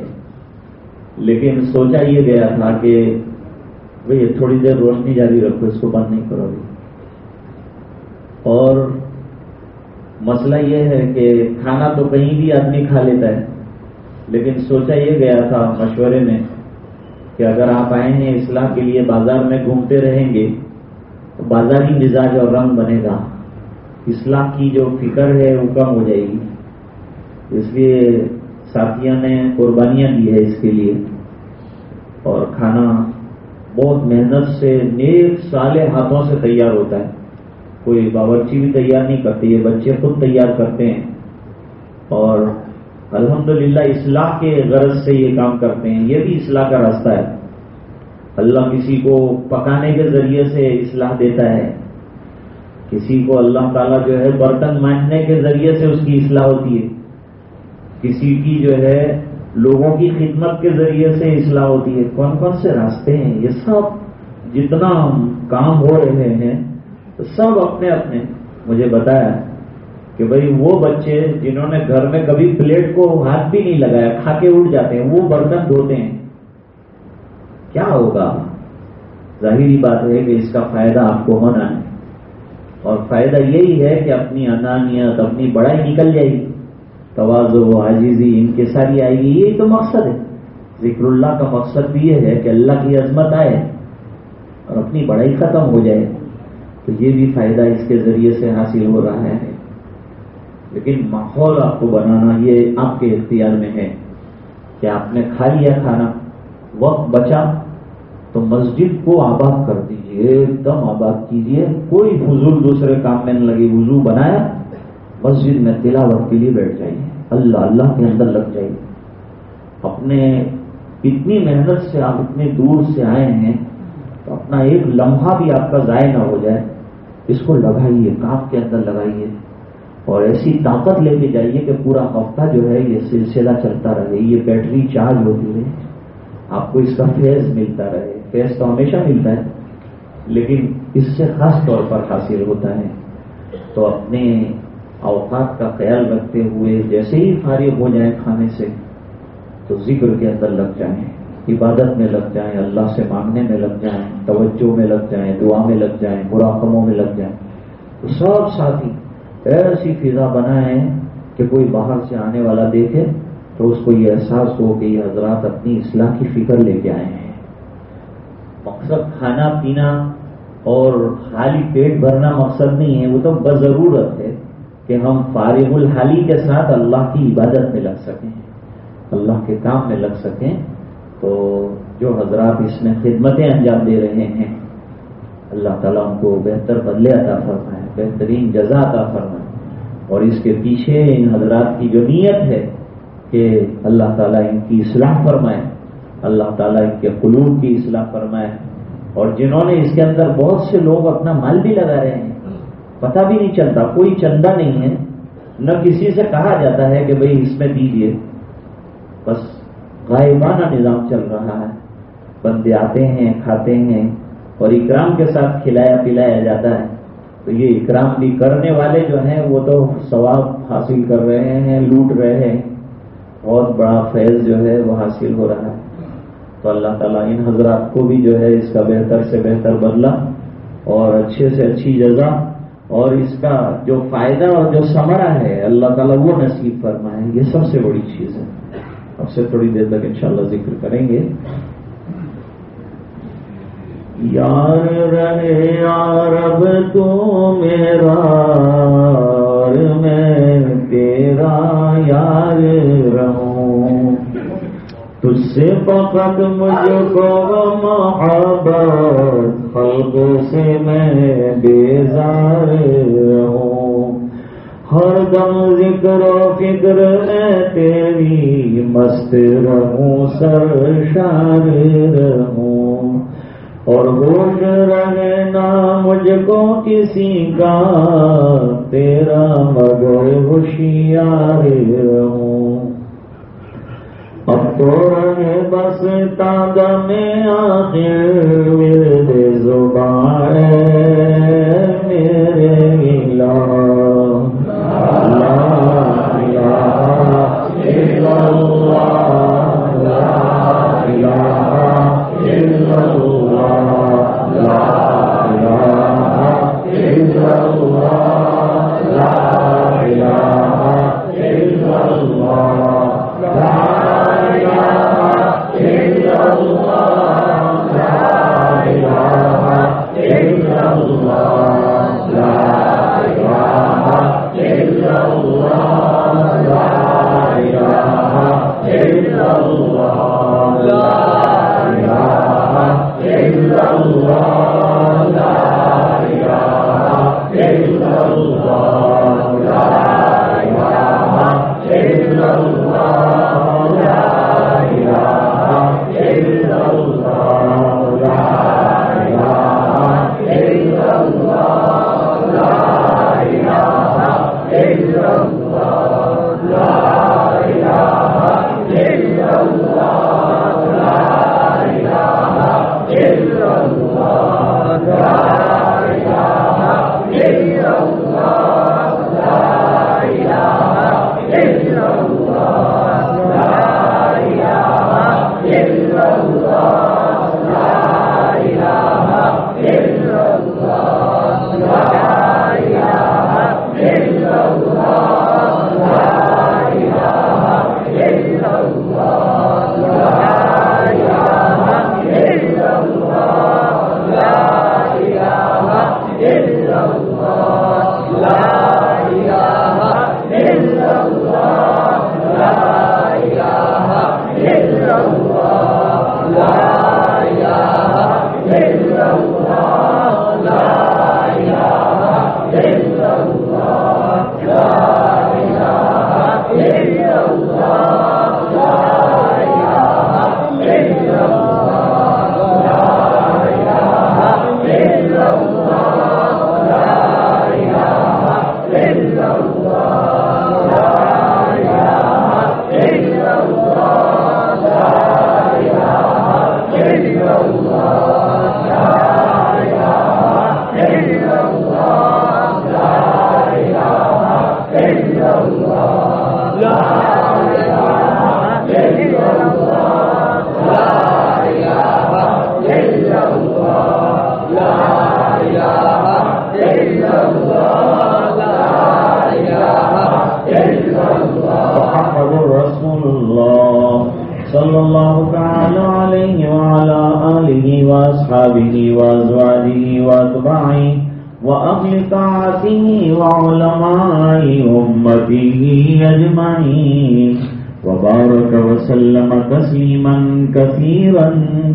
لیکن سوچا یہ گیا تھا کہ بھئی تھوڑی دیر روشنی جاری رکھو، اس کو بند نہیں کرو گے۔ اور مسئلہ یہ ہے کہ کھانا تو کہیں بھی آدمی کھا لیتا ہے، لیکن سوچا یہ گیا تھا مشورے میں کہ اگر آپ آئے ہیں اصلاح کے لیے بازار میں گھومتے رہیں گے بازاری مزاج اور رنگ بنے گا۔ اصلاح کی جو فکر ہے وہ کم ہو جائے گی۔ اس لیے ساتھیوں نے قربانیاں دی ہے اس کے لیے۔ اور کھانا بہت محنت سے، نیک سالے ہاتھوں سے تیار ہوتا ہے۔ کوئی باورچی بھی تیار نہیں کرتے، یہ بچے خود تیار کرتے ہیں۔ اور الحمدللہ اصلاح کے غرض سے یہ کام کرتے ہیں۔ یہ بھی اصلاح کا راستہ ہے۔ اللہ کسی کو پکانے کے ذریعے سے اصلاح دیتا ہے۔ کسی کو اللہ تعالیٰ جو ہے برتن مانجنے کے ذریعے سے اس کی اصلاح ہوتی ہے۔ کسی کی جو ہے لوگوں کی خدمت کے ذریعے سے اصلاح ہوتی ہے۔ کون کون سے راستے ہیں؟ یہ سب جتنا کام ہو رہے ہیں، سب اپنے اپنے۔ مجھے بتایا کہ بھائی وہ بچے جنہوں نے گھر میں کبھی پلیٹ کو ہاتھ بھی نہیں لگایا، کھا کے اٹھ جاتے ہیں، وہ برتن دھوتے ہیں۔ کیا ہوگا؟ ظاہری بات ہے کہ اس کا فائدہ آپ کو ہونا ہے۔ اور فائدہ یہی ہے کہ اپنی انانیت اپنی بڑائی نکل جائے گی۔ توازو عاجزی ان کے ساری آئے گی یہی تو مقصد ہے۔ ذکر اللہ کا مقصد بھی یہ ہے کہ اللہ کی عظمت آئے اور اپنی بڑائی ختم ہو جائے۔ تو یہ بھی فائدہ اس کے ذریعے سے حاصل ہو رہا ہے۔ لیکن ماحول آپ کو بنانا یہ آپ کے اختیار میں ہے کہ آپ نے کھا لیا کھانا، وقت بچا۔ تو مسجد کو آباد کر دیجیے ایک دم آباد کیجیے کوئی فضول دوسرے کام میں نہ لگے، وضو بنایا مسجد میں تلاوت کے لیے بیٹھ جائیے۔ اللہ اللہ کے اندر لگ جائیے۔ اپنے اتنی محنت سے آپ اتنے دور سے آئے ہیں، تو اپنا ایک لمحہ بھی آپ کا ضائع نہ ہو جائے۔ اس کو لگائیے کام کے اندر لگائیے۔ اور ایسی طاقت لے کے جائیے کہ پورا ہفتہ جو ہے یہ سلسلہ چلتا رہے، یہ بیٹری چارج ہوتی رہے۔ آپ کو اس کا فیض ملتا رہے۔ فیض تو ہمیشہ ملتا ہے، لیکن اس سے خاص طور پر حاصل ہوتا ہے۔ تو اپنے اوقات کا خیال رکھتے ہوئے جیسے ہی فارغ ہو جائیں کھانے سے، تو ذکر کے اندر لگ جائیں۔ عبادت میں لگ جائیں، اللہ سے مانگنے میں لگ جائیں، توجہ میں لگ جائیں، دعا میں لگ جائیں مراقموں میں لگ جائیں۔ تو سب ساتھی ایسی فضا بنائیں کہ کوئی باہر سے آنے والا دیکھے تو اس کو یہ احساس ہو کہ یہ حضرات اپنی اصلاح کی فکر لے کے آئے ہیں۔ مقصد کھانا پینا اور خالی پیٹ بھرنا مقصد نہیں ہے، وہ تو بضرورت ہے کہ ہم فارغ الحالی کے ساتھ اللہ کی عبادت میں لگ سکیں۔ اللہ کے کام میں لگ سکیں۔ تو جو حضرات اس میں خدمتیں انجام دے رہے ہیں، اللہ تعالیٰ ان کو بہتر بدلے عطا فرمائے، بہترین جزا عطا فرمائے۔ اور اس کے پیچھے ان حضرات کی جو نیت ہے کہ اللہ تعالیٰ ان کی اصلاح فرمائے۔ اللہ تعالیٰ ان کے قلوب کی اصلاح فرمائے اور جنہوں نے اس کے اندر بہت سے لوگ اپنا مال بھی لگا رہے ہیں۔ پتہ بھی نہیں چلتا، کوئی چندہ نہیں ہے۔ نہ کسی سے کہا جاتا ہے کہ بھئی اس میں دیجیے بس غائبانہ نظام چل رہا ہے۔ بندے آتے ہیں، کھاتے ہیں اور اکرام کے ساتھ کھلایا پلایا جاتا ہے۔ تو یہ اکرام بھی کرنے والے جو ہیں، وہ تو ثواب حاصل کر رہے ہیں، لوٹ رہے ہیں۔ بہت بڑا فیض جو ہے، وہ حاصل ہو رہا ہے۔ تو اللہ تعالیٰ ان حضرات کو بھی جو ہے اس کا بہتر سے بہتر بدلا اور اچھے سے اچھی جزا اور اس کا جو فائدہ اور جو سمرا ہے، اللہ تعالیٰ وہ نصیب فرمائے یہ سب سے بڑی چیز ہے۔ اب سے تھوڑی دیر تک انشاءاللہ ذکر کریں گے۔ یار رہے یار تو میرا میں تیرا یار رہوں۔ تجھ سے فقط مجھ کو محبت خلق سے میں بیزار رہوں ہر دم ذکر و فکر میں تیری مست رہوں سر شار رہوں اور ہوش رہے مجھ کو کسی کا تیرا مگر ہوشیار رہوں اب تو رہے بس تاگ میں آخر میرے زبان میرے ملا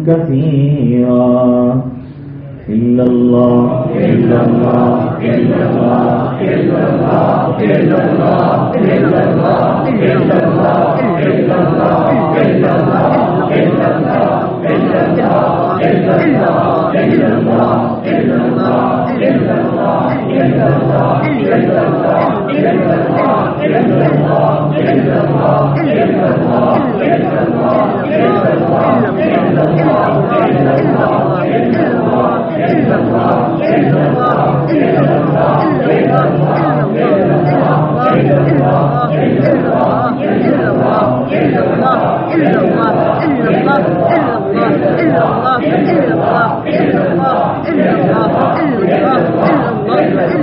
كثيرا إلا الله إلا الله إلا الله إلا الله إلا الله إلا الله إلا الله إلا الله إلا الله إلا الله إلا الله اللہ 日落，日落，日落，日落，日。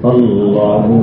اللہ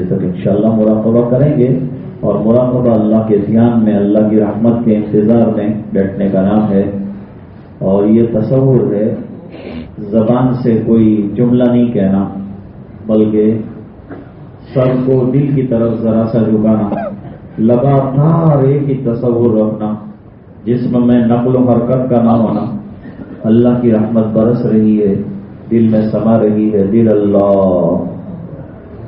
طریق شا مراقبہ کریں گے اور مراقبہ اللہ کے دھیان میں، اللہ کی رحمت کے انتظار میں بیٹھنے کا نام ہے اور یہ تصور ہے، زبان سے کوئی جملہ نہیں کہنا، بلکہ سر کو دل کی طرف ذرا سا جھکانا، لگاتار ایک ہی تصور رکھنا جس میں میں نقل و حرکت کا نام ہونا۔ اللہ کی رحمت برس رہی ہے، دل میں سما رہی ہے، دل اللہ۔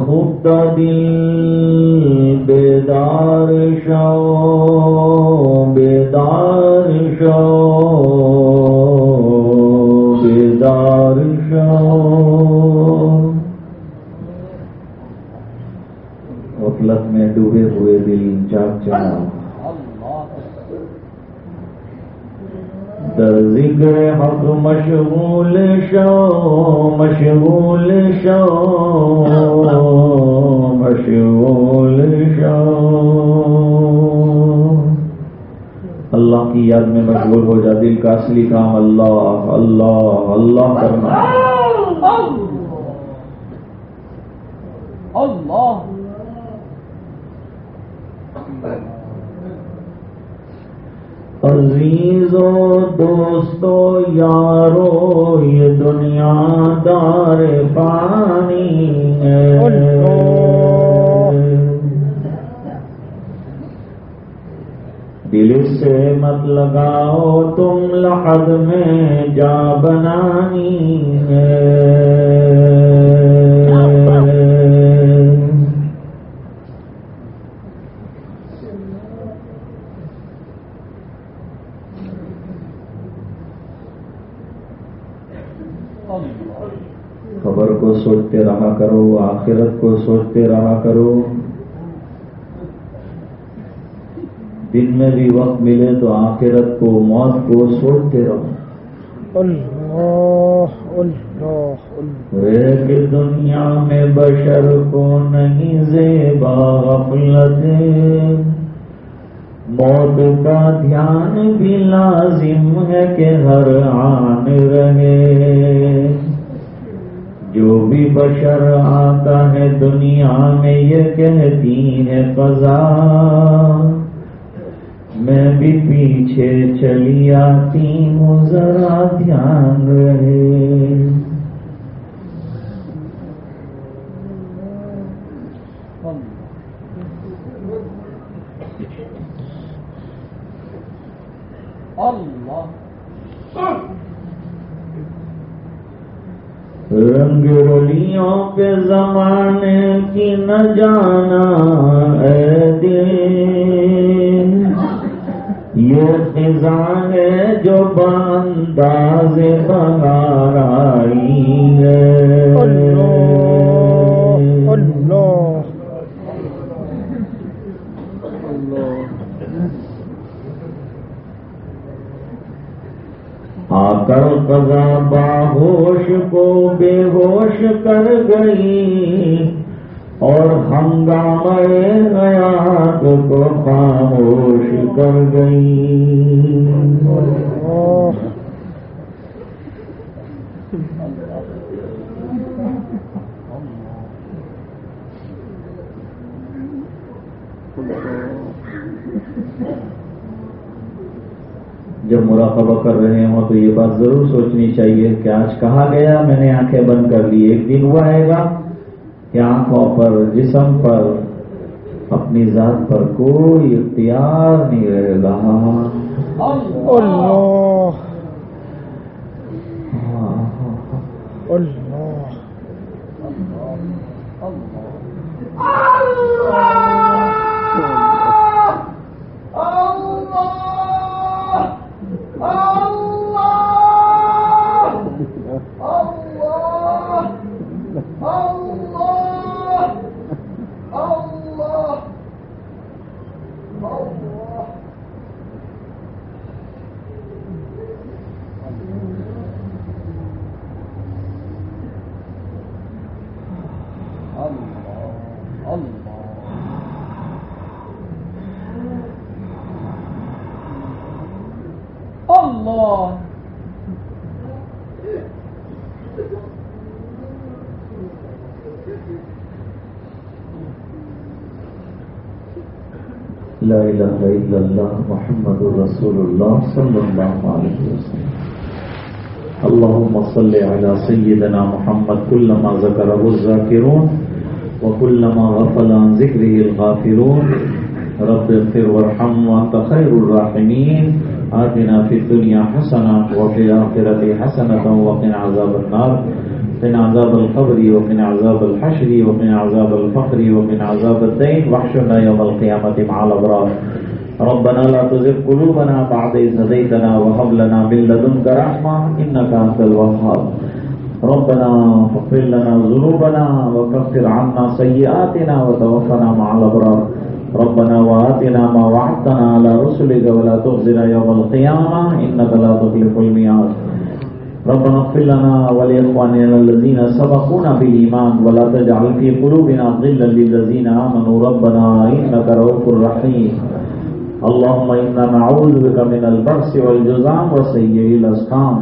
خطة خود دل بیدار شو بیدار شو غفلت میں ڈوبے ہوئے دل جاگ چلا در ذکر حق مشغول شو مشغول شو مشغول اللہ کی یاد میں مشغول ہو جا، دل کا اصلی کام اللہ اللہ اللہ کرنا۔ اللہ عزیزو دوستو یارو یہ دنیا دار پانی دل سے مت لگاؤ، تم لحد میں جا بنانی ہے۔ خبر کو سوچتے رہا کرو، آخرت کو سوچتے رہا کرو۔ دن میں بھی وقت ملے تو آخرت کو موت کو سوچتے رہو۔ اللہ اللہ اللہ۔ ایک دنیا میں بشر کو نہیں زیبا غفلت موت کا دھیان بھی لازم ہے کہ ہر آن رہے۔ جو بھی بشر آتا ہے دنیا میں یہ کہتی ہے قضا میں بھی پیچھے چلی آتی ہوں، ذرا دھیان رہے۔ رنگ رولیوں کے زمانے کی نہ جانا اے دل یہ خزاں ہے جو بانداز بغار آئی ہے۔ اللہ اللہ۔ آ کر قضا باہوش کو بے ہوش کر گئی اور ہنگامے حیات کو خاموش کر گئی جب مراقبہ کر رہے ہوں تو یہ بات ضرور سوچنی چاہیے کہ آج کہا گیا، میں نے آنکھیں بند کر لی، ایک دن وہ آئے گا۔ کہ آنکھوں پر جسم پر اپنی ذات پر کوئی اختیار نہیں رہے گا۔ اللہ۔ اللہ۔ اللہ۔ لا الہ الا اللہ محمد رسول اللہ صلی اللہ علیہ وسلم. اللهم صل على سيدنا محمد كلما ذكره الذاكرون وكلما غفل عن ذكره الغافلون. رب اغفر وارحم وانت خير الراحمين. آتنا في الدنيا حسنة وفي الآخرة حسنة وقنا عذاب النار. قنا عذاب القبر وقنا عذاب الحشر وقنا عذاب الفقر وقنا عذاب الدين. واحشرنا يوم القيامة مع الأبرار. ربنا لا تزغ قلوبنا بعد إذ هديتنا وهب لنا من لدنك رحمة إنك أنت الوهاب. ربنا فاغفر لنا ذنوبنا وكفر عنا سيئاتنا وتوفنا مع الأبرار. ربنا وآتنا ما وعدتنا على رسلك ولا تخزنا يوم القيامة إنك لا تخلف الميعاد. ربنا اغفر لنا ولإخواننا الذين سبقونا بالإيمان ولا تجعل في قلوبنا غلا للذين آمنوا. ربنا إنك رؤوف رحيم. اللهم إنا نعوذ بك من البرس والجزام وسيء الأسقام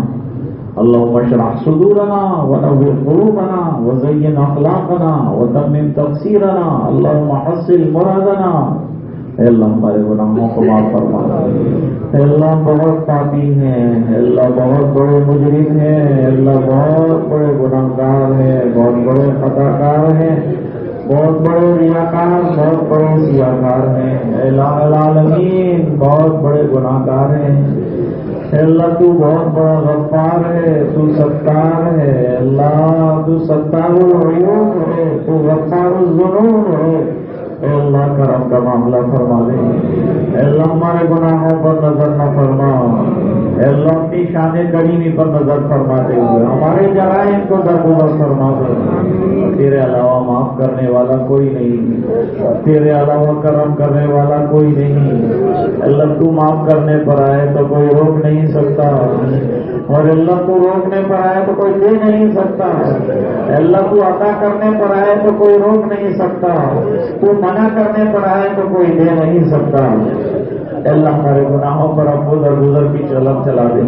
اللهم اشرح صدورنا ونور قلوبنا وزين أخلاقنا وتمم تقصيرنا. اللهم حصل مرادنا اے اللہ ہمارے گناہوں کو معاف فرما اے اللہ بہت پاپی ہیں اے اللہ بہت بڑے مجرم ہیں، اے اللہ بہت بڑے گناہ گار ہیں، بہت بڑے خطا کار ہیں، بہت بڑے ریاکار، بہت بڑے سیاکار ہیں۔ اے العالمین، بہت بڑے گناہ گار ہیں۔ اے اللہ تو بہت بڑا غفار ہے، تو ستار ہے۔ اللہ تو ستار العیون ہے، تو غفار الظنون ہے۔ اے اللہ کرم کا معاملہ فرما دے۔ اے اللہ ہمارے گناہوں پر نظر نہ فرما۔ اللہ اپنی شان کریمی پر نظر فرماتے ہوئے۔ ہمارے جرائم کو درگزر فرما دے تیرے علاوہ معاف کرنے والا کوئی نہیں۔ تیرے علاوہ کرم کرنے والا کوئی نہیں۔ اللہ تو معاف کرنے پر آئے تو کوئی روک نہیں سکتا۔ اور اللہ تو روکنے پر آئے تو کوئی دے نہیں سکتا۔ اللہ تو عطا کرنے پر آئے تو کوئی روک نہیں سکتا۔ تو منع کرنے پر آئے تو کوئی دے نہیں سکتا۔ اللہ ہمارے گناہوں پر اب ادھر گزر کی چلم چلا دے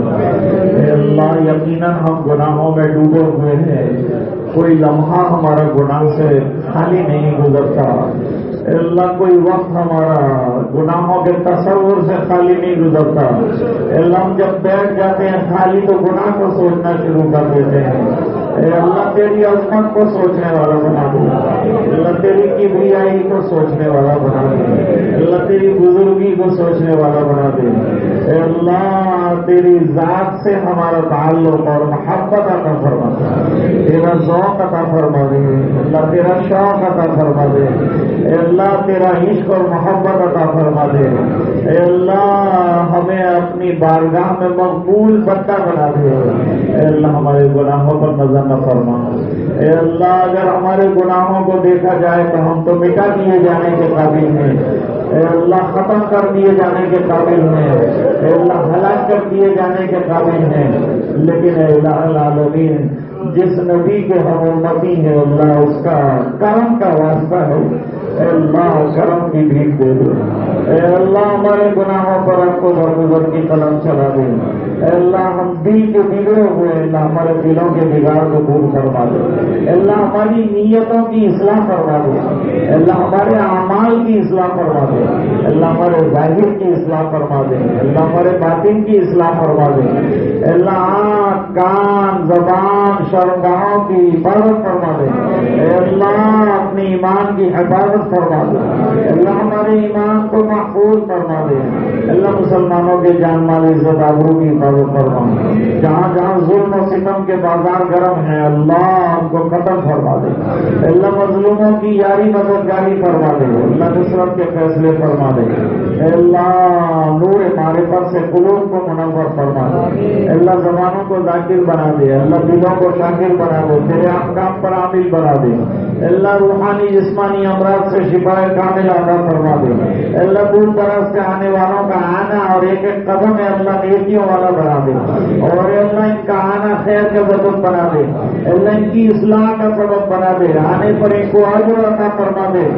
اللہ، یقیناً ہم گناہوں میں ڈوبے ہوئے ہیں۔ کوئی لمحہ ہمارا گناہ سے خالی نہیں گزرتا۔ اللہ، کوئی وقت ہمارا گناہوں کے تصور سے خالی نہیں گزرتا۔ اللہ، ہم جب بیٹھ جاتے ہیں خالی تو گناہ کو سوچنا شروع کر دیتے ہیں۔ اے اللہ تیری عظمت کو سوچنے والا بنا دے۔ اللہ تیری کبریائی کو سوچنے والا بنا دے۔ اللہ تیری بزرگی کو سوچنے والا بنا دے۔ اے اللہ، تیری ذات سے ہمارا تعلق اور محبت عطا فرما دے۔ تیرا ذوق عطا فرما دے۔ اللہ تیرا شوق عطا فرما دے۔ اے اللہ، تیرا عشق اور محبت عطا فرما دے۔ اے اللہ، ہمیں اپنی بارگاہ میں مقبول بندہ بنا دے۔ اے اللہ، ہمارے گناہوں پر نظر نہ فرما اے اللہ، اگر ہمارے گناہوں کو دیکھا جائے تو ہم تو مٹا دیے جانے کے قابل ہیں۔ اے اللہ، ختم کر دیے جانے کے قابل ہیں۔ اے اللہ، ہلاک کر دیے جانے کے قابل ہیں۔ لیکن اے اللہ العالمین جس نبی کے ہم امتی ہیں، اللہ اس کا کرم کا واسطہ ہے۔ اے اللہ کرم کی بھیک دے دو اے اللہ، ہمارے گناہوں پر آپ کو برگزر کی قلم چلا دے۔ اے اللہ، ہم دل کے بگڑے ہوئے اللہ ہمارے دلوں کے بگاڑ کو دور کروا دے۔ اے اللہ، ہماری نیتوں کی اصلاح کروا دے۔ اے اللہ، ہمارے اعمال کی اصلاح کروا دے۔ اے اللہ، ہمارے ظاہر کی اصلاح فرما دے۔ اے اللہ، ہمارے باطن کی اصلاح فرما دے۔ اے اللہ، آنکھ، کان، زبان شرمگاہوں کی حفاظت فرما دے۔ اے اللہ اپنے ایمان کی حفاظت فرما دے۔ اللہ ہمارے ایمان کو محفوظ فرما دے۔ اللہ مسلمانوں کے جان مال عزت آبرو کی حفاظت فرما۔ جہاں جہاں ظلم و ستم کے بازار گرم ہیں اللہ ان کو ختم فرما دے۔ اللہ مظلوموں کی یاری مددگاری فرما دے۔ اللہ نصرت کے فیصلے فرما دے۔ اے اللہ نور معرفت سے قلوب کو منور فرما دے۔ اللہ زبانوں کو ذاکر بنا دے۔ اللہ دلوں کو شاکر بنا دے تیرے احکام پر عامل بنا دے۔ اللہ روحانی، جسمانی امراض سے شفا کامل ادا فرما دے۔ اللہ دور دراز سے آنے والوں کا آنا اور ایک ایک قدم ہے اللہ نیکیوں والا بنا دے۔ اور اللہ، ان کا آنا خیر کا سبب بنا دے۔ اللہ، ان کی اصلاح کا سبب بنا دے۔ آنے پر ان کو عجر عطا فرما دے۔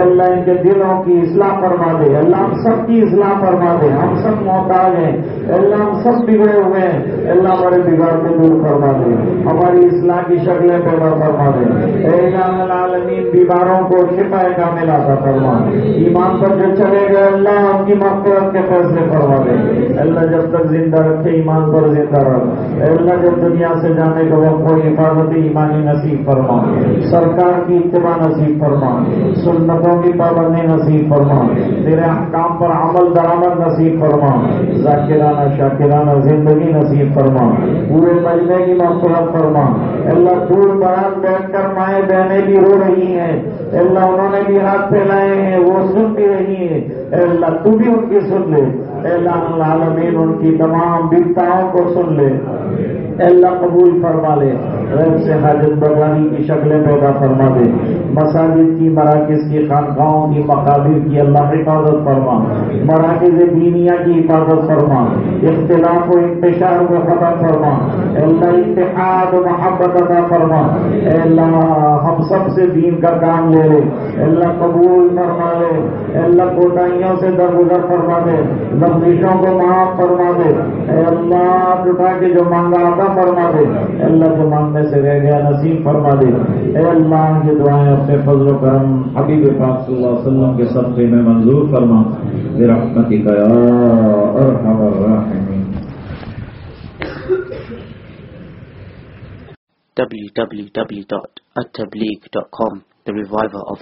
اللہ، ان کے دلوں کی اصلاح فرما دے۔ اللہ، ہم سب کی اصلاح فرما دے۔ ہم سب محتاج ہیں۔ اللہ، ہم سب بگڑے ہوئے ہیں۔ اللہ، ہمارے بگاڑ کو دور فرما دے۔ ہمارے ہماری اصلاح کی شکلیں پیدا فرما دے اے العالمین، بیماروں کو شفا کامل عطا فرما۔ ایمان پر جو چلے گئے، اللہ ہم کی مغفرت کے فیصلے فرما دے۔ اللہ، جب تک زندہ رکھے، ایمان پر زندہ رکھ۔ اے اللہ، جب دنیا سے جانے کا وقت ہو حفاظت ایمانی نصیب فرما۔ سرکار کی اتباع نصیب فرما۔ سنتوں کی پابندی نصیب فرما۔ تیرے احکام پر عمل درآمد نصیب فرما۔ ذاکرانہ، شاکرانہ، زندگی نصیب فرما۔ پورے مجمے کی مغفرت فرما۔ اللہ دور دراز بیٹھ کر مائیں بہنیں بھی رو رہی ہیں۔ اللہ انہوں نے بھی ہاتھ پھیلائے ہیں، وہ سن بھی رہی ہیں۔ اللہ، تو بھی ان کی سن لے۔ اللہ العالمین، ان کی تمام بکتاؤں کو سن لے۔ اللہ قبول فرما لے۔ غیب سے حاجت بردانی کی شکلیں پیدا فرما دے۔ مساجد کی، مراکز کی، خانقاہوں کی، مقابر کی اللہ حفاظت فرما۔ مراکز دینیا کی حفاظت فرما۔ اختلاف و انتشار کو ختم فرما۔ اللہ اتحاد و محبت عطا فرما۔ اللہ، ہم سب سے دین کا کام لے لے۔ اللہ، قبول فرما لے۔ اللہ، کوٹائیوں سے درگزر فرما دے۔ لفظوں کو معاف فرما دے۔ اے اللہ اٹھا کے جو مانگا عطا فرما دے۔ اللہ جو مانگنے سے رہ گیا، نصیب فرما دے۔ اے اللہ یہ دعائیں اپنے فضل و کرم حبیب پاک صلی اللہ علیہ وسلم کے صدقے میں منظور فرما۔ برحمتک یا ارحم الراحمین۔ www.attableek.com The Reviver of